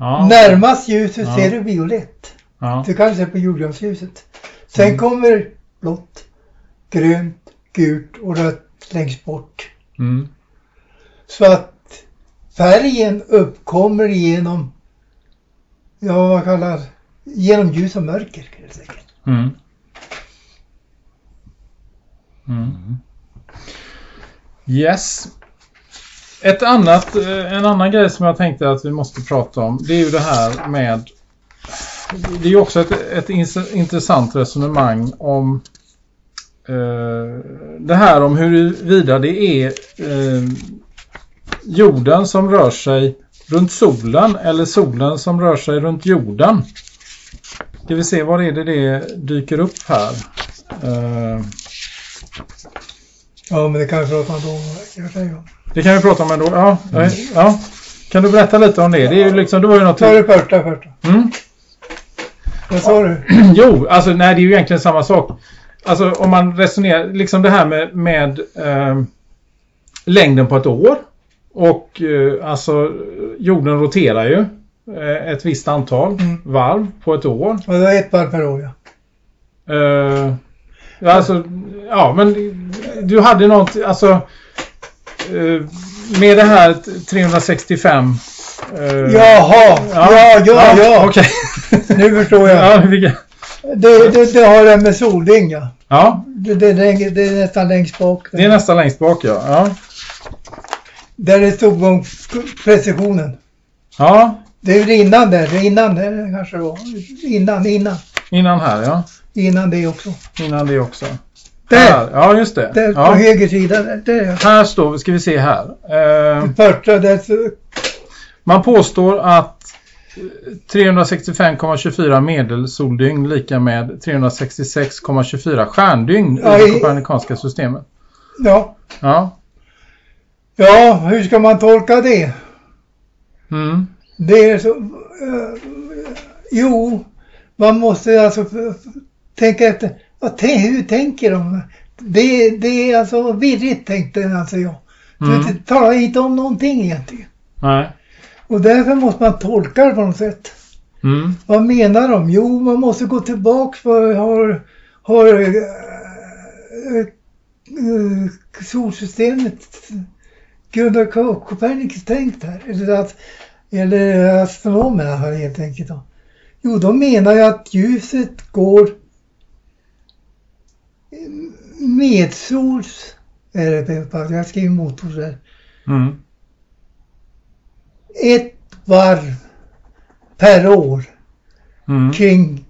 Ja. Närmast ljuset Ja. ser du violett. Ja. Du kan se på julgransljuset. Sen Mm. kommer blått, grönt, gult och rött längst bort. Mm. Så att färgen uppkommer genom, ja vad kallar, genom ljus och mörker helt enkelt. Mm. Mm. Yes. Ett annat, eh, en annan grej som jag tänkte att vi måste prata om det är ju det här med det är ju också ett, ett intressant resonemang om eh, det här om huruvida det är eh, jorden som rör sig runt solen eller solen som rör sig runt jorden. Ska vi se, var är det det dyker upp här? Eh. Ja, men det kanske är prata om då. Ja. Det kan vi prata om ändå. Ja, ja, ja. Kan du berätta lite om det? Det, är ju liksom, det var ju något... Ta det första först. Mm. Vad sa du? Jo, alltså nej det är ju egentligen samma sak. Alltså om man resonerar, liksom det här med, med eh, längden på ett år. Och eh, alltså jorden roterar ju eh, ett visst antal Mm. varv på ett år. Och det var ett varv per år, ja. Eh, ja, alltså, ja men du hade något, alltså med det här 365 eh, Jaha! Ja, ja, ja! Okej. Nu förstår jag. ja, Det, det, det har det med solding, ja. ja, Det, det, det, är nästan längst bak. det är nästan längst bak ja. Ja, Där det stod om precisionen. ja Det är innan där, det är innan det kanske var. Innan, innan. innan här ja. Innan det också. Innan det också. Där! Ja, just det. Där på ja. höger sida. Där, där. Här står ska vi se här. Eh, Det första där man påstår att eh, 365,24 medelsoldygn lika med 366,24 stjärndygn i Ja, det i- kopernikanska systemet. ja. Ja. Ja, hur ska man tolka det? Mm. Det är så... eh, jo, man måste alltså tänka efter. Vad hur tänker de? Det, det är alltså virrigt tänkte alltså jag. Mm. Det talar inte om någonting egentligen. Nej. Och därför måste man tolka det på något sätt. Mm. Vad menar de? Jo, man måste gå tillbaks för har, har äh, äh, solsystemet Gunnar Ko- Copernicus tänkt här? Eller, att, eller astronomerna helt enkelt då. Jo, de menar ju att ljuset går medsols, är det, jag skriver motor där, Mm. ett varv per år Mm. kring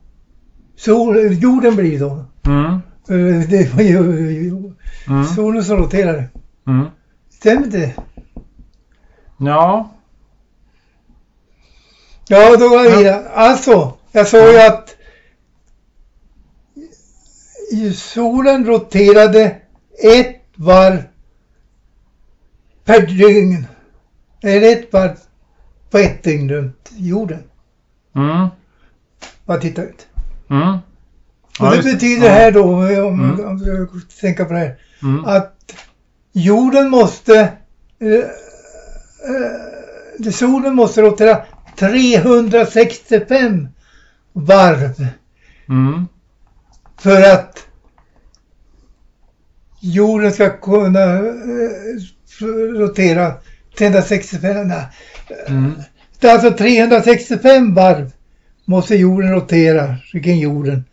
sol, jorden blir då. Mm. Eh, Det var ju Mm. solen som roterar. Mm. Stämmer det? Ja. Ja, då jag vidare. Alltså, jag sa ju att solen roterade ett varv per dygn. Eller ett varv på ett dygn runt jorden. Mm. Vad titta ut. Mm. Och Ja, det just betyder Ja. här då, om, Mm. om jag tänker på det här, Mm. att jorden måste, eh, eh, solen måste rotera 365 varv Mm. För att jorden ska kunna eh, rotera 365. Nej. Mm. Det är alltså 365 varv måste jorden rotera kring jorden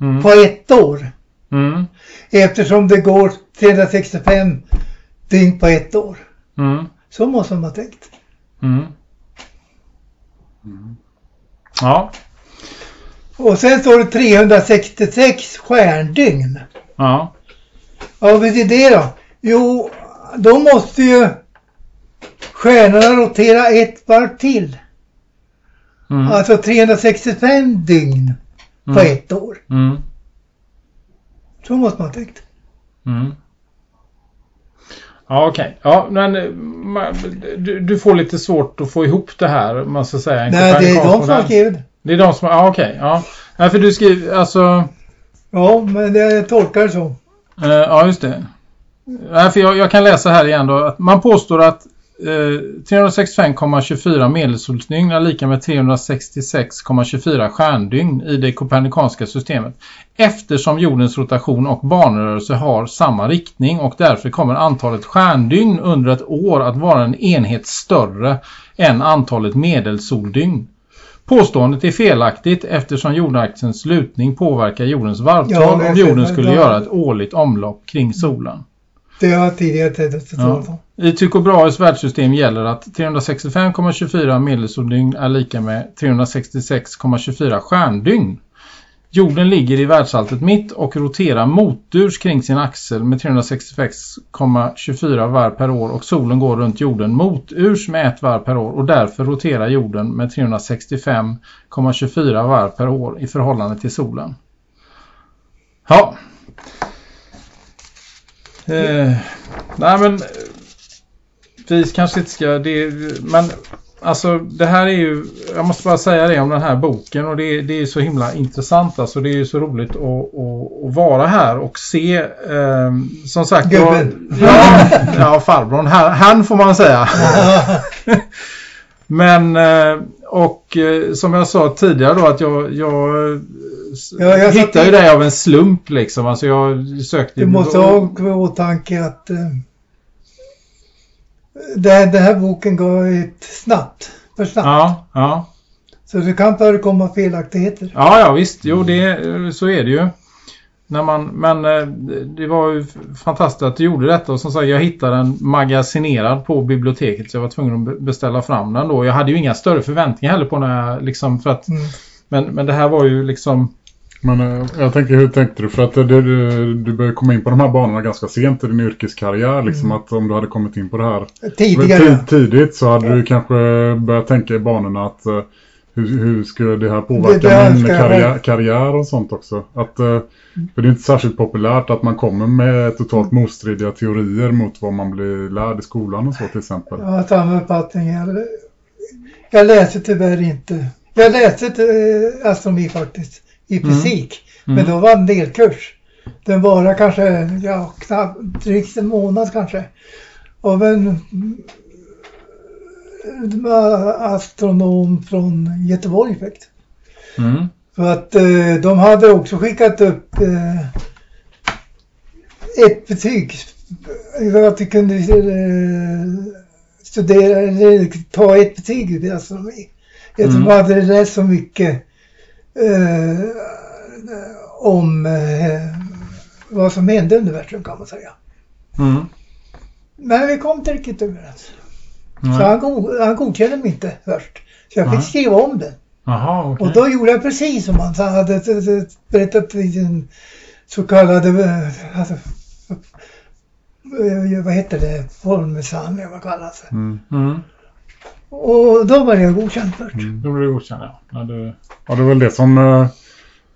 Mm. på ett år. Mm. Eftersom det går 365 dygn på ett år. Mm. Så måste man ha tänkt. Mm. Ja. Och sen står det 366 stjärndygn. Ja. Ja, vad betyder det då? Jo, då måste ju stjärnorna rotera ett varv till. Mm. Alltså 365 dygn på Mm. ett år. Mm. Så måste man ha tänkt. Mm. Ja, okej. Ja, men eh, du, du får lite svårt att få ihop det här, man ska säga. En Nej, det är de som har skrivit det. Det är de som Ja, okej. Ja. Nej, för du skriver, alltså... Ja, men jag tolkar det så. Eh, ja, just det. Nej, för jag, jag kan läsa här igen då. Att man påstår att eh, 365,24 medelsolsdygn är lika med 366,24 stjärndygn i det kopernikanska systemet. Eftersom jordens rotation och banrörelse har samma riktning och därför kommer antalet stjärndygn under ett år att vara en enhet större än antalet medelsoldygn. Påståendet är felaktigt eftersom jordaxelns lutning påverkar jordens varvtal Ja, om jorden skulle göra ett årligt omlopp kring solen. Det har jag tidigare tänkt att Ja. I Tycho Brahes världssystem gäller att 365,24 medelsoldygn är lika med 366,24 stjärndygn. Jorden ligger i världsalltet mitt och roterar motdurs kring sin axel med 366,24 varv per år och solen går runt jorden moturs med ett varv per år och därför roterar jorden med 365,24 varv per år i förhållande till solen. Ja. Eh, nej men... Eh, vi kanske inte ska... Det, men alltså det här är ju... Jag måste bara säga det om den här boken och det, det är så himla intressant. Alltså det är ju så roligt att, att, att vara här och se... Eh, som sagt... Gubben. Ja, ja farbrorn. Han, han får man säga. Men... Eh, och eh, som jag sa tidigare då att jag... jag Ja, jag hittade ju dig av en slump liksom. Alltså jag sökte... Du måste ha i åtanke att eh, det, den här boken går ut snabbt. För snabbt. Ja, ja. Så det kan förekomma felaktigheter. Ja, ja visst. Jo, det, så är det ju. När man, men eh, det var ju fantastiskt att du gjorde detta. Och som sagt, jag hittade den magasinerad på biblioteket. Så jag var tvungen att be- beställa fram den då. Jag hade ju inga större förväntningar heller på när jag liksom för att... Mm. Men, men det här var ju liksom... Men eh, jag tänker, hur tänkte du? För att eh, du, du, började komma in på de här banorna ganska sent i din yrkeskarriär. Liksom att om du hade kommit in på det här Tidigare. tid- tidigt så hade du kanske börjat tänka i banorna att eh, hur, hur skulle det här påverka Det min karriär, karriär och sånt också. Att, eh, för det är inte särskilt populärt att man kommer med totalt motstridiga teorier mot vad man blir lärd i skolan och så till exempel. Jag har samma uppfattning. Jag, läste tyvärr inte. Jag läste eh, astronomi faktiskt. I fysik. Men då var en delkurs. Den var kanske, ja, knappt, drygt en månad kanske. Av en mm, astronom från Göteborg faktiskt. Mm, För att eh, de hade också skickat upp eh, ett betyg. Att vi kunde eh, studera eller ta ett betyg i astronomi. Eftersom Mm. de hade läst så mycket eh, om eh, vad som hände i universum kan man säga. mm, Men vi kom inte riktigt överens. Så han, go- han godkände mig inte först. Så jag fick Nej. skriva om den. Jaha, okej. Och då gjorde jag precis som han hade berättat i sin så kallade, eh, alltså, eh, vad heter det, formsamling, vad kallas det. Mm. Mm, Och då var jag godkänd först. då blir det godkänd, ja. ja det, Ja, det är väl det som eh,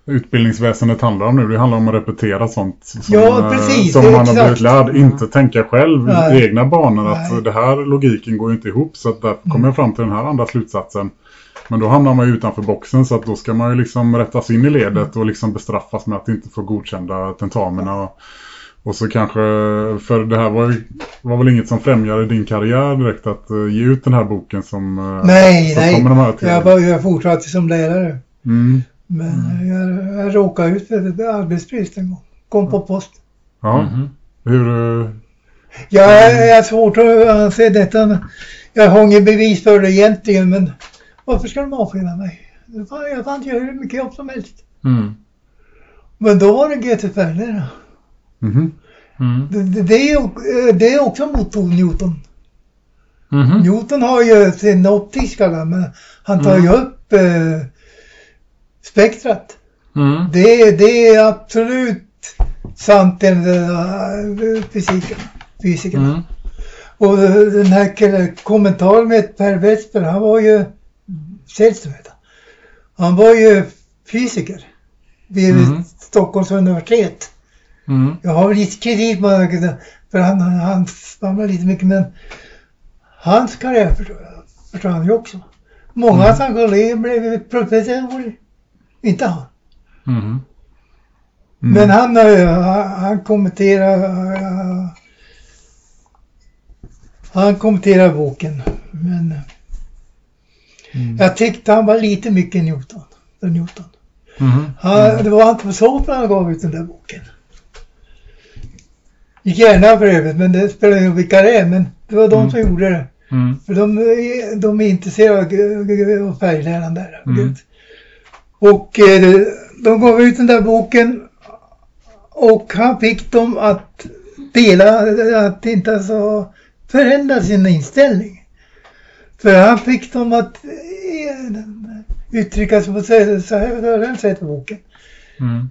utbildningsväsendet handlar om nu. Det handlar om att repetera sånt som, Ja, eh, precis, som man har exakt. blivit lärd. Inte tänka själv Nej. i egna banor. Att Nej. det här logiken går ju inte ihop. Så att därför kommer jag fram till den här andra slutsatsen. Men då hamnar man ju utanför boxen så att då ska man ju liksom rättas in i ledet och liksom bestraffas med att inte få godkända tentamina. Och, och så kanske, för det här var, var väl inget som främjade din karriär direkt att eh, ge ut den här boken som, eh, Nej, som nej. kommer de här till. Jag, var, jag fortsatte som lärare. Mm. Men jag, jag råkade ut för arbetsbrist en gång. Kom på post. Ja, Mhm. hur... eh, Jag, jag har svårt att anse detta. Jag har inget bevis för det egentligen, men varför ska de avskeda mig? Jag kan inte göra hur mycket jobb som helst. mm, Men då var det GT Ferner. Mhm. mm, Det, det, är, ju- det är också mot Newton. mhm, Newton har ju sin optiska, men han tar ju upp eh, spektrat. mm, Det, det är absolut sant enligt uh, fysiken. fysikerna. mm, Och den här kommentaren med Per Westberg, han var ju Sällström han. Var ju fysiker vid. Stockholms universitet. Mm, Jag har lite kritik mot honom, för han, han svamlar lite mycket men hans karriär han ju också. Många av hans kollegor blev professorer. Inte han. mhm. Men han, eh, han, kommenterar eh, han kommenterar boken. Men jag tyckte han var lite mycket Newton. Newton. Mhm. Han, Det var antroposoferna han gav ut den där boken. Gärna för övrigt, men det spelar ingen roll vilka det är. Men det var de som gjorde det. Mm. För de, de är intresserade av färgläran där. Mm. Och eh, de gav ut den där boken och han fick dem att dela, att inte alltså förändra sin inställning. För han fick dem att eh, uttrycka sig på så så här, har jag sett i boken. Mm.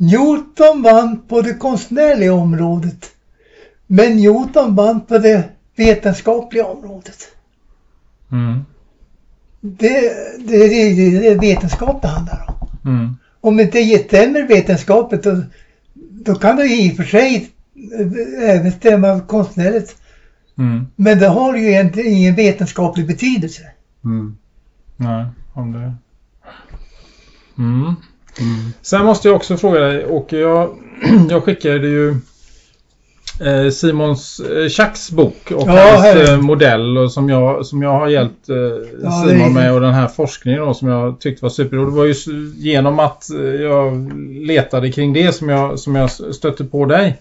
Newton vann på det konstnärliga området. Men Newton vann på det vetenskapliga området. Mm. Det, det, det, det är vetenskap det handlar om. Mm. Om inte det stämmer vetenskapligt då, då kan det i och för sig eh, även stämma konstnärligt. Mm. Men det har ju egentligen ingen vetenskaplig betydelse. Mm. Nej, om det... Mm. Sen måste jag också fråga dig, och jag, jag skickade ju eh, Simons eh, Schacks bok och Ja, hans eh, modell och som jag, som jag har hjälpt eh, Ja, Simon är- med och den här forskningen då, som jag tyckte var super. Och det var ju genom att eh, jag letade kring det som jag, som jag stötte på dig.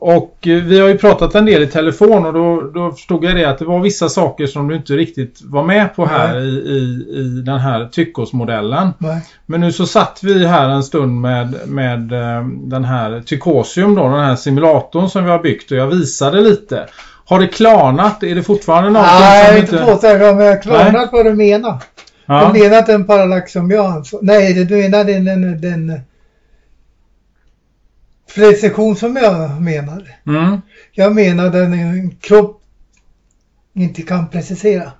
Och eh, vi har ju pratat en del i telefon och då, då förstod jag det att det var vissa saker som du inte riktigt var med på här i, i, i den här tyckosmodellen. Nej. Men nu så satt vi här en stund med, med eh, den här Tykosium då, den här simulatorn som vi har byggt och jag visade lite. Har det klarnat? Är det fortfarande någonting Nej, som inte påstått men jag har klarnat vad du menar. Ja. Du menar inte en parallax som jag ansåg. Nej, det- du menar den, den, den precision som jag menade. Mm. Jag menar den en kropp inte kan precisera.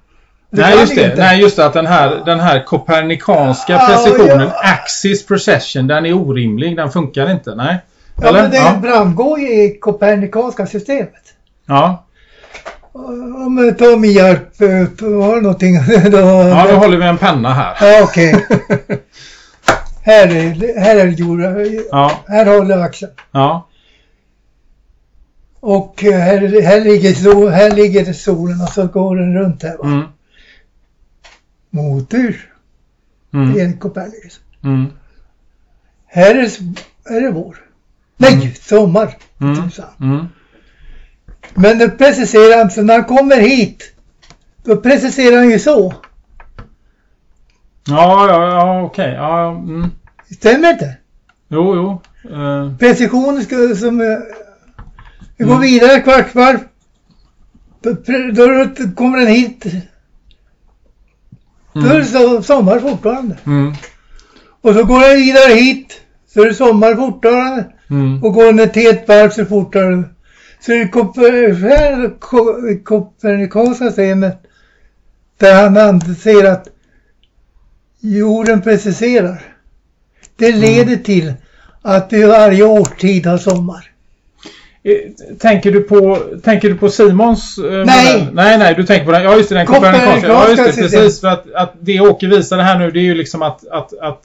Det Nej just ju det. inte. Nej just det att den här, den här kopernikanska Ja, precisionen, ja. axis precision, den är orimlig. Den funkar inte. Nej. Ja, men det Ja. framgår ju i kopernikanska systemet. Ja. Om jag tar Mierp, eh, har du någonting? då, ja, då håller vi en penna här. Ja, okej. här är, här är jorden. Ja. Här håller axeln. Ja. Och eh, här, här, ligger, sol, här ligger solen och så går den runt här va. Mm. Motor Mm. enligt Copernicus. Mm. Här är, är det vår. Nej, sommar. Mm. Mm. Men det preciserar han, så när han kommer hit, då preciserar han ju så. Ja, ja, ja, okej. Ja, ja, mm. Stämmer inte? Jo, jo. Eh, Precisionen ska som... eh, Vi går Mm. vidare ett kvarts varv. Då, kommer den hit. Då är det mm. så, sommar fortfarande. Mm. Och så går den vidare hit. Så är det sommar fortfarande. Mm. Och går den ett helt varv så fortare. Så i ko- i kopernikanska systemet där han anser att jorden preciserar. Det Mm. leder till att vi varje årstid har sommar. Eh, Tänker du på, tänker du på Simons eh, modell? Nej, nej, du tänker på den. Ja, just det, den kopernikanska. Ja, just det, precis. För att, att det Åke visade här nu, det är ju liksom att, att, att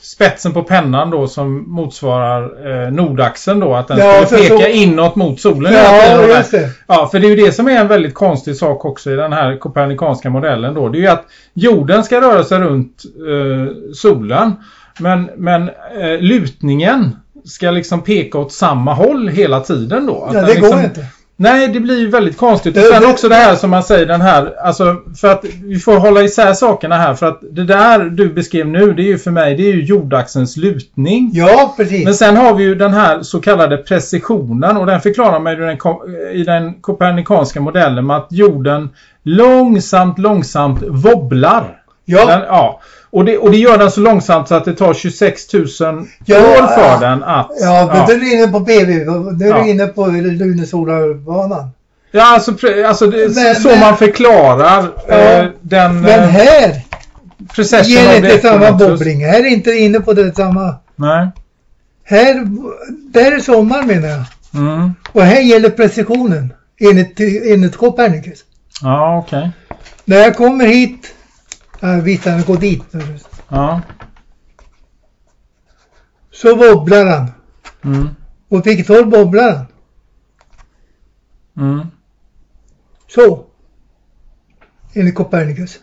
spetsen på pennan då som motsvarar eh, nordaxeln då, att den Ja, skulle peka så- inåt mot solen. Ja, just det. Ja, för det är ju det som är en väldigt konstig sak också i den här kopernikanska modellen då. Det är ju att jorden ska röra sig runt eh, solen. Men, men eh, lutningen ska liksom peka åt samma håll hela tiden då. Att Ja, det liksom, går inte. Nej, det blir ju väldigt konstigt. Och sen också det här som man säger, den här, alltså för att vi får hålla isär sakerna här. För att det där du beskrev nu, det är ju för mig, det är ju jordaxelns lutning. Ja, precis. Men sen har vi ju den här så kallade precisionen och den förklarar man ju i den, ko- i den kopernikanska modellen med att jorden långsamt, långsamt wobblar. ja, Den, ja. Och, det, och det gör den så långsamt så att det tar 26 000 Ja, år för ja. den att... ja, men då är du inne på BB. Nu är Ja. du inne på Lunesolarbanan. Ja, alltså, alltså det, Men- så men- man förklarar Ja. eh, den Men eh, här ger inte samma bobbling. Här är inte inne på det samma. Nej. Här, där är sommar menar jag. Mm. Och här gäller precisionen enligt, enligt Copernicus. Ja, okej. När jag kommer hit, ja, visst han går dit, Ja. så wobblar han. Mm. Åt vilket håll wobblar han? Mm. Så. Enligt Copernicus.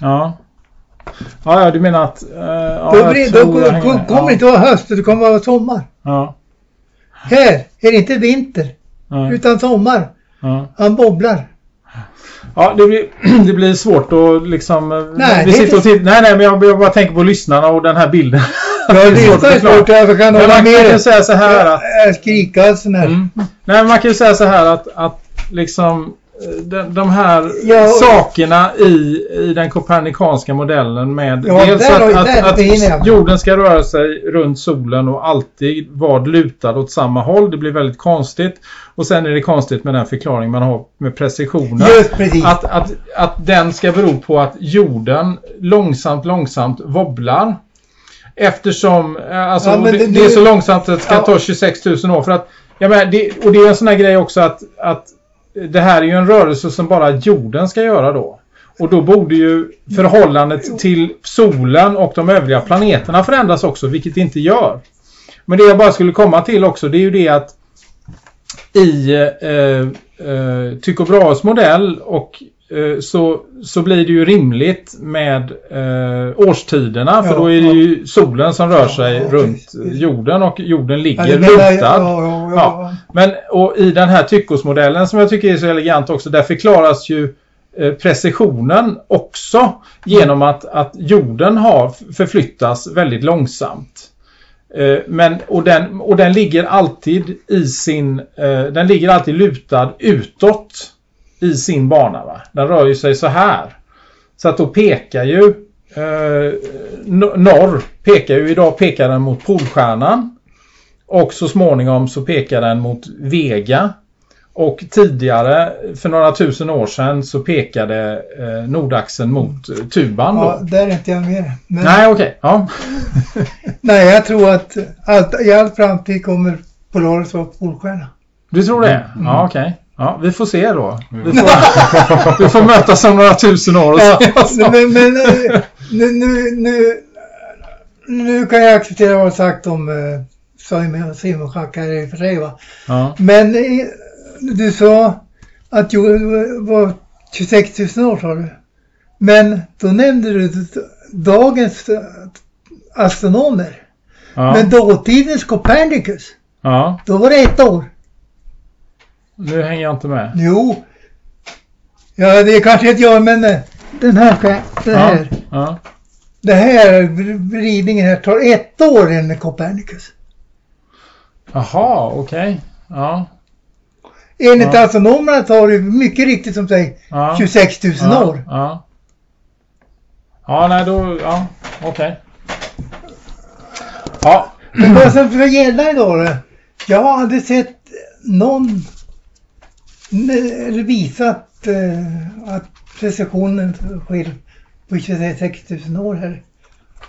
Ja. Ja, ja, du menar att... eh, ja, då blir, då kom- med. kommer det inte vara höst, det kommer vara sommar. Ja. Här är det inte vinter, Ja. utan sommar. Ja. Han wobblar. Ja, det blir, det blir svårt att liksom... eh, Nej, vi sitter och tittar, nej, nej, men jag, jag bara tänker på lyssnarna och den här bilden. Ja, det är svårt att svårt, jag kan Men hålla man med kan ju säga så här att... Jag skriker sån här. Mm. Nej, men man kan ju säga så här att, att liksom de, de här Ja, sakerna i, i den kopernikanska modellen med Ja, dels där att, där att, att jorden ska röra sig runt solen och alltid vara lutad åt samma håll. Det blir väldigt konstigt. Och sen är det konstigt med den förklaring man har med precisionen. Att, att, att den ska bero på att jorden långsamt, långsamt wobblar. Eftersom, eh, alltså Ja, det, det- det är så långsamt att det ska ta 26 000 år. För att Ja, men det, och det är en sån här grej också att, att det här är ju en rörelse som bara jorden ska göra då. Och då borde ju förhållandet till solen och de övriga planeterna förändras också, vilket det inte gör. Men det jag bara skulle komma till också, det är ju det att i eh, eh, Tycho Brahes modell och eh, så, så blir det ju rimligt med eh, årstiderna för Ja, då är det ju solen som rör sig Ja, runt precis. jorden och jorden ligger Ja, lutad. Men och i den här tyckosmodellen som jag tycker är så elegant också, där förklaras ju eh, precisionen också genom att, att jorden har förflyttas väldigt långsamt. Eh, Men, och, den, och den ligger alltid i sin, eh, den ligger alltid lutad utåt i sin bana. Va? Den rör ju sig så här. Så att då pekar ju eh, no- norr, pekar ju idag pekar den mot Polstjärnan. Och så småningom så pekar den mot Vega. Och tidigare, för några tusen år sedan, så pekade eh, Nordaxeln mot eh, Tuban. Då. Ja, där är inte jag med. Men, Nej, okej. Ja. nej, jag tror att allt, i all framtid kommer Polaris vara Polstjärna. Du tror det? Ja, okej. Ja, vi får se då. Vi får, vi får mötas om några tusen år Ja, men, men nu, nu, nu, nu kan jag acceptera vad du sagt om eh, Simon, Simon Schack här i och för sig va. Ja. Men eh, du sa att jorden var 26 000 år sa du. Men då nämnde du dagens eh, astronomer. Ja. Men dåtidens Copernicus, ja, då var det ett år. Nu hänger jag inte med. Jo. Ja, det kanske inte jag, men eh, den här, ska- den här. Ja, ja. Det här vridningen här tar ett år enligt Copernicus. Jaha, okej. Ja, Enligt Ja. astronomerna tar det mycket riktigt som säger ja. 26 000 ja, år. Ja. Ja, nej då, ja, okej. Ja, Men vad som gälla idag då? Jag har aldrig sett någon visat eh, att precisionen sker på 26 000 år här.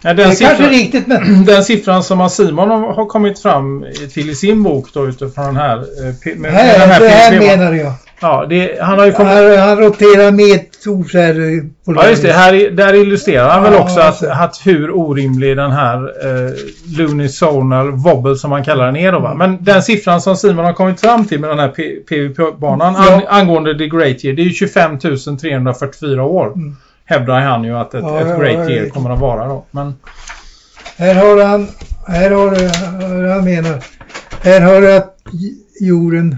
Ja, Det den, kanske siffran, riktigt men den siffran som Simon har kommit fram till i sin bok då utifrån den här... eh, med, här, den här det här menar jag. Ja, det, han har ju kommit... Han, han roterar medsords här eh, Ja just det, här, där illustrerar han väl Ja, också att, alltså. att hur orimlig den här eh, Lunisonal Wobble som man kallar den är då va. Men den siffran som Simon har kommit fram till med den här PVP-banan Ja. an, angående the Great Year, det är ju 25 344 år. Mm. Hävdar han ju att ett, Ja, ett Great Year kommer att vara då. Men, Här har han, här har han menar. Här har du att jorden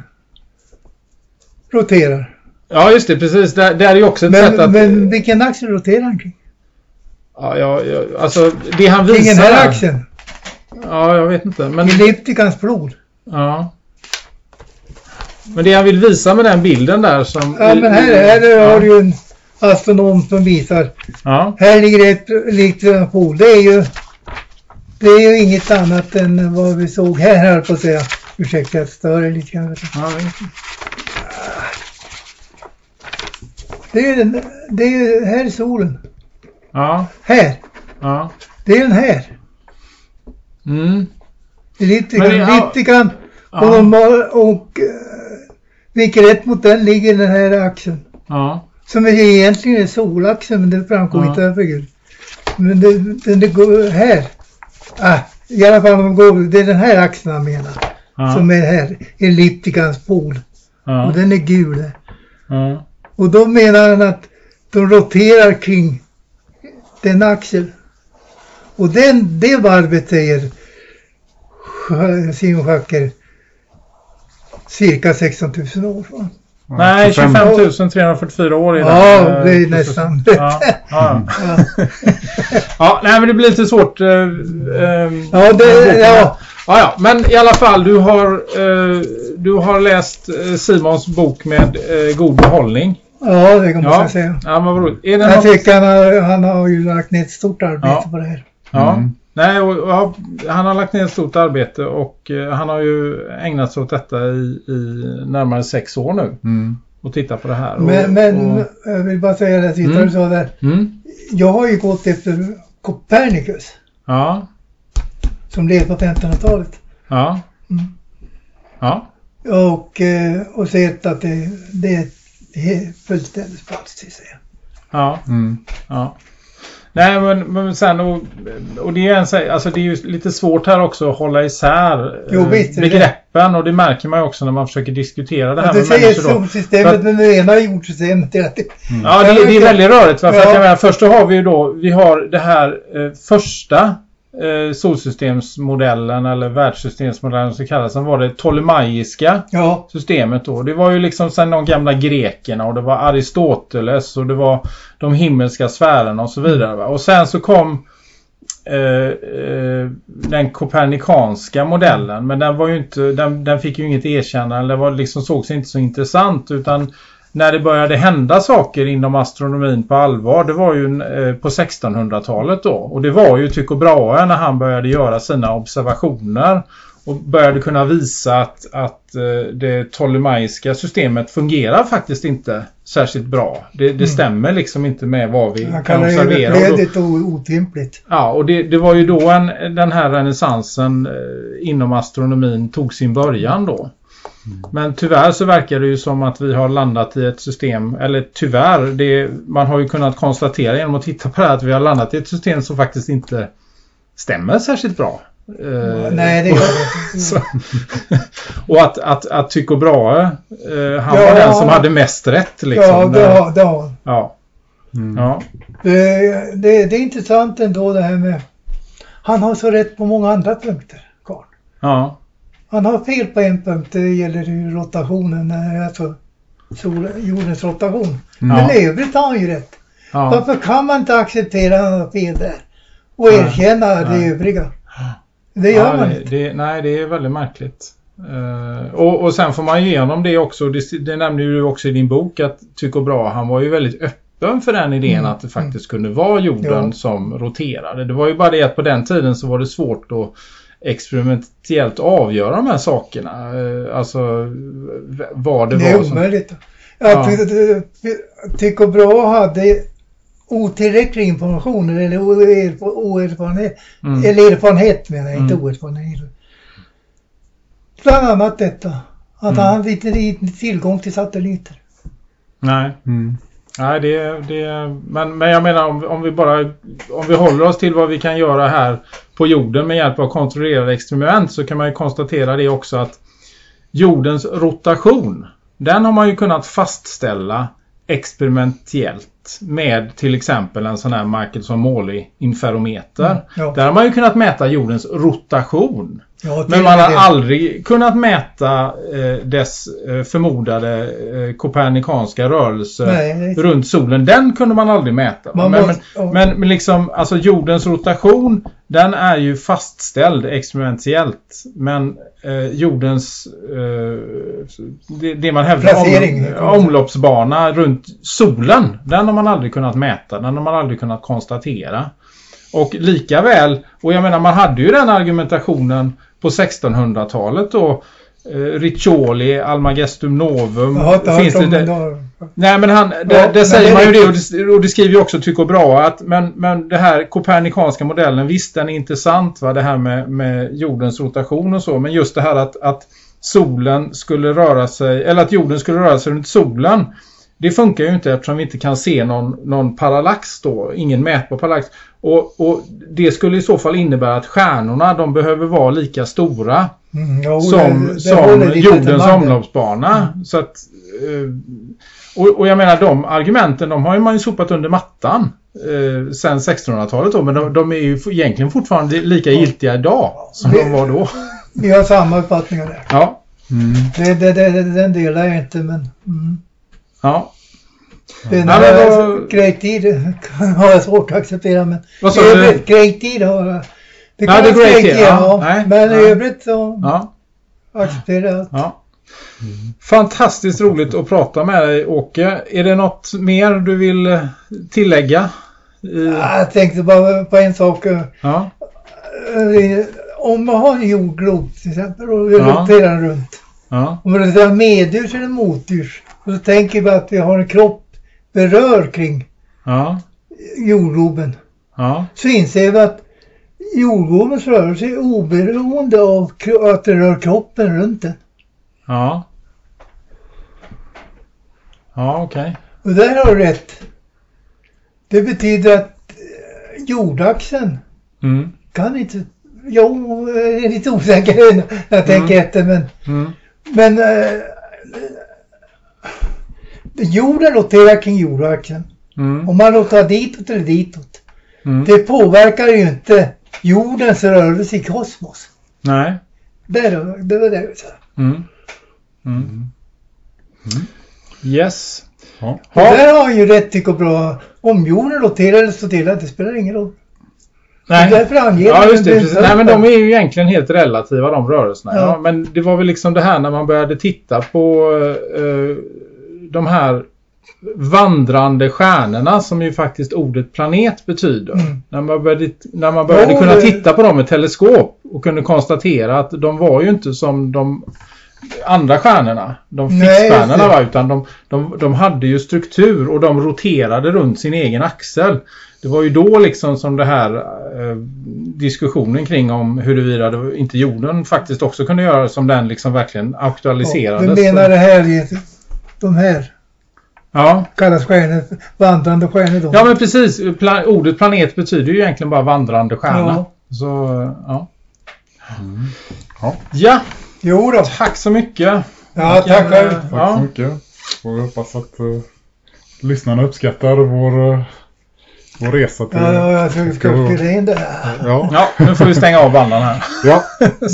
roterar. ja just det, precis. Där, där är ju också ett sätt Men, att... men vilken axel roterar han kring? ja, ja, ja, alltså det han visar... Kring den här axeln? Ja, jag vet inte. Men, Elliptikans blod. ja. Men det han vill visa med den bilden där som... Ja men här, här har du ju en astronom som visar. Ja. Här ligger ett elliptikans pol. Det är ju det är ju inget annat än vad vi såg här, här på att säga. Ursäkta, jag stör er lite grann. ja. Det är den, det är här är solen. Ja. Här. Ja. Det är den här. Mm. Men det- ja. elliptikan Ja. och, de, har- och uh, vilken rätt mot den ligger den här axeln. Ja. Som är egentligen är solaxeln men det framgår Ja. inte därför Gud. Men det, den det går här. Ah, I alla fall de går, det är den här axeln han menar. Ja. Som är här, elliptikans pol. Ja. Och den är gul. Ja. Och då menar han att de roterar kring den axeln. Och den, det varvet säger Simon Schacker cirka 16 000 år. Va? Nej, 25 344 år är det. Ja, det är nästan Ja, ja. ja, nej men det blir lite svårt. eh, eh, Ja, det, ja, Ja, ja, men i alla fall du har, eh, du har läst Simons bok med eh, god behållning. Ja, det kan man Ja, säga. ja men vad roligt. Är Jag något? tycker han har, han har ju lagt ner ett stort arbete Ja. på det här. Ja. Mm. Nej, och, ja, han har lagt ner ett stort arbete och eh, han har ju ägnat sig åt detta i, i närmare sex år nu. Mm. Och tittat på det här. Och, Men, men och, jag vill bara säga det sista Mm. du sa där. mm, Jag har ju gått efter Copernicus ja, som levde på 1500-talet. ja. Mm. Ja. och, eh, och sett att det, det, det är fullständigt falskt. Ja. Mm. Ja. Nej men, men sen och, och det är, en, så- alltså det är ju lite svårt här också att hålla isär Jo, eh, visst är det begreppen och det märker man ju också när man försöker diskutera det här du med säger människor då. solsystemet För att- men du menar jordsystemet hela tiden. Ja, det, det är väldigt rörigt. För Ja. att jag menar, först så har vi ju då, vi har det här eh, första eh, solsystemsmodellen eller världssystemsmodellen som kallas, som var det tolemaiska Ja, systemet då. Det var ju liksom sen de gamla grekerna och det var Aristoteles och det var de himmelska sfärerna och så vidare. Va? Och sen så kom eh, eh, den kopernikanska modellen men den var ju inte, den, den fick ju inget erkännande, den var liksom sågs inte så intressant utan när det började hända saker inom astronomin på allvar, det var ju eh, på 1600-talet då. Och det var ju Tycho Brahe när han började göra sina observationer och började kunna visa att, att eh, det tolemaiska systemet fungerar faktiskt inte särskilt bra. Det, det stämmer liksom inte med vad vi han kan kallar det observera. Och då- överflödigt och otympligt. Ja, och det, det var ju då en, den här renässansen eh, inom astronomin tog sin början då. Men tyvärr så verkar det ju som att vi har landat i ett system, eller tyvärr, det, man har ju kunnat konstatera genom att titta på det här att vi har landat i ett system som faktiskt inte stämmer särskilt bra. Eh, Nej, det gör det så, och att, att, att Tycho Brahe, eh, han Ja. var den som hade mest rätt liksom. Ja, det har, det har. ja. Mm. ja. Det, det, det är intressant ändå det här med... Han har så rätt på många andra punkter, Karl. ja. Han har fel på en punkt, det gäller ju rotationen, eh, alltså sol, jordens rotation. Men i övrigt har han ju rätt. ja. Varför kan man inte acceptera att han har fel där? Och erkänna nej. det övriga? Det gör ja, man det, inte. det, nej, det är väldigt märkligt. Eh, och, och sen får man ju igenom det också. Det, det nämner ju du också i din bok att Tycho Brahe, han var ju väldigt öppen för den idén Mm, att det faktiskt kunde vara jorden Ja. som roterade. Det var ju bara det att på den tiden så var det svårt att experimentellt avgöra de här sakerna. Eh, alltså vad det, Det är var som... omöjligt. Ja. Att ja. Tycho Brahe hade otillräcklig information eller oerf- oerfarenhet. Mm. Eller erfarenhet menar jag, inte Mm. oerfarenhet. Bland annat detta. Att Mm. han hade inte inte tillgång till satelliter. Nej. Mm. Nej, det, det, men, men jag menar om, om vi bara om vi håller oss till vad vi kan göra här på jorden med hjälp av kontrollerade experiment så kan man ju konstatera det också att jordens rotation den har man ju kunnat fastställa experimentellt med till exempel en sån här Michelson-Morley inferometer. Mm, ja. Där har man ju kunnat mäta jordens rotation. Ja, Men och man har det. aldrig kunnat mäta eh, dess eh, förmodade eh, kopernikanska rörelse Nej, runt solen. Den kunde man aldrig mäta. Man men, måste- men, men liksom, alltså jordens rotation, den är ju fastställd experimentellt. Men eh, jordens, eh, det, det man hävdar, Placering. om, omloppsbana runt solen, den har man aldrig kunnat mäta. Den har man aldrig kunnat konstatera. Och lika väl, och jag menar man hade ju den argumentationen på 1600-talet då. Eh, Riccioli, Almagestum Novum. Jag har inte hört om det. Nej men han, Ja, men säger det är man ju det och, det och det skriver ju också Tycho Brahe att men, men det här kopernikanska modellen visst den är intressant va det här med, med jordens rotation och så men just det här att, att solen skulle röra sig eller att jorden skulle röra sig runt solen det funkar ju inte eftersom vi inte kan se någon, någon parallax då, ingen mätbar parallax. Och, och det skulle i så fall innebära att stjärnorna de behöver vara lika stora Mm, jo, som, det- det som jordens omloppsbana. Så att, eh, och, och jag menar de argumenten de har ju man ju sopat under mattan eh, sen 1600-talet då, men de, de är ju egentligen fortfarande lika giltiga idag som de var då. Vi har samma uppfattningar där. Ja, Mm. Det, det, det, den delar jag inte men... Mm. ja. Den Ja, men har jag svårt att acceptera men... Vad sa du? övrigt, grejtid har Det Ja, det grejtid, grejtid, ja. Nej, Men ja. i övrigt så ja, accepterar jag ja. Fantastiskt roligt att prata med dig Åke. Är det något mer du vill eh, tillägga? I, Ja, Jag tänkte bara på en sak. ja, eh, Om man har en jordglob till exempel och vi roterar den runt. ja, Om det är meddyrs eller motdyrs. Och så tänker vi att vi har en kropp berör kring ja, jordgloben. ja, Så inser vi att jordglobens rörelse är oberoende av att det rör kroppen runt den. Ja. Ja, okej. Och där har du rätt. Det betyder att eh, jordaxeln Mm. kan inte... Jo, jag är lite osäker när jag tänker efter men... Mm. Men... Eh, jorden roterar kring jordaxeln. Mm. Om man roterar ditåt eller ditåt. Mm. Det påverkar ju inte jordens rörelse i kosmos. Nej. Det, det var det jag sa. Mm. Mm. Yes. Ja. Och där har han ju rätt Tycho bra. Om jorden roterar eller står stilla, det spelar ingen roll. Nej. Det är därför han ger Ja, just det. Precis. Nej, men de är ju egentligen helt relativa de rörelserna. Ja. Ja. men det var väl liksom det här när man började titta på eh, de här vandrande stjärnorna som ju faktiskt ordet planet betyder. Mm. När man började, när man började Jo, kunna det- titta på dem med teleskop och kunde konstatera att de var ju inte som de andra stjärnorna, de fixstjärnorna var, utan de, de, de hade ju struktur och de roterade runt sin egen axel. Det var ju då liksom som det här eh, diskussionen kring om huruvida det, inte jorden faktiskt också kunde göra som den liksom verkligen Ja, aktualiserades. du menar det här, de här Ja. kallas stjärnor, vandrande stjärnor då? ja, men precis. Pla- ordet planet betyder ju egentligen bara vandrande stjärna. Ja. Så, ja. Ja. Ja, Jo då. tack så mycket. Ja, tack själv. Tack Ja. så mycket. Får vi hoppas att uh, lyssnarna uppskattar vår, uh, vår resa till... Ja, ja, jag ska Ska vi- spela in det här. ja. Ja, nu får vi stänga av banden här. ja.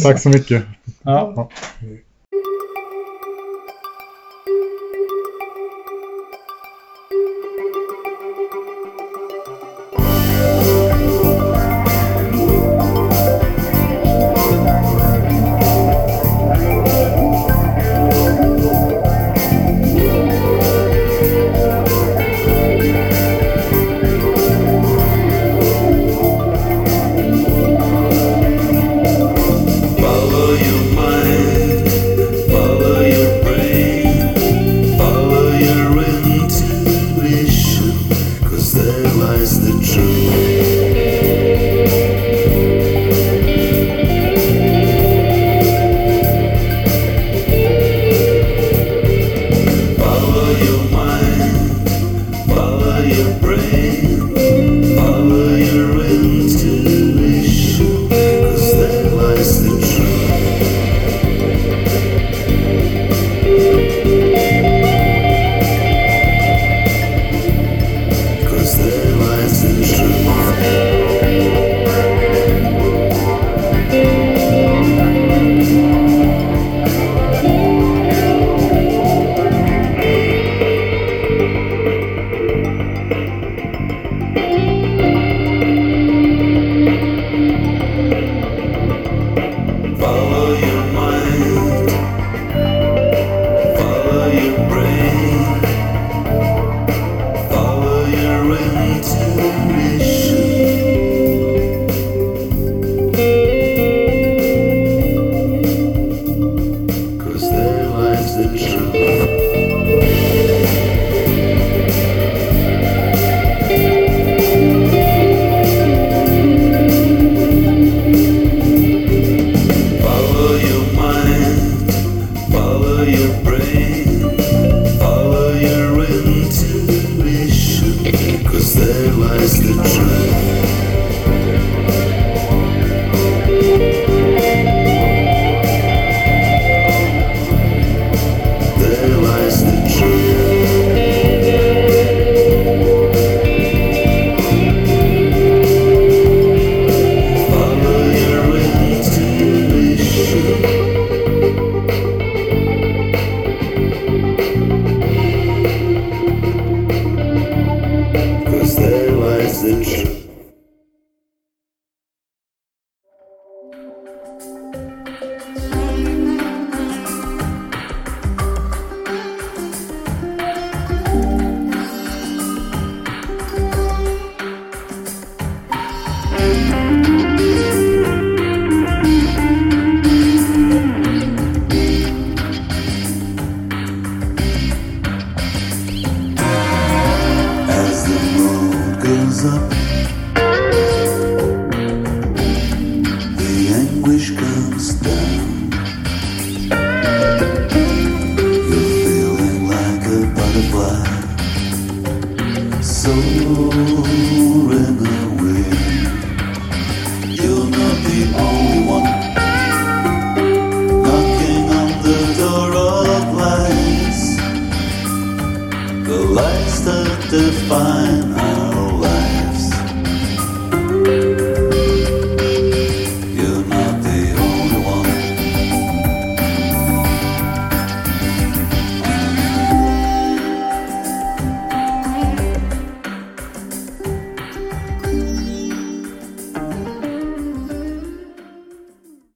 Tack så mycket. Ja. Ja.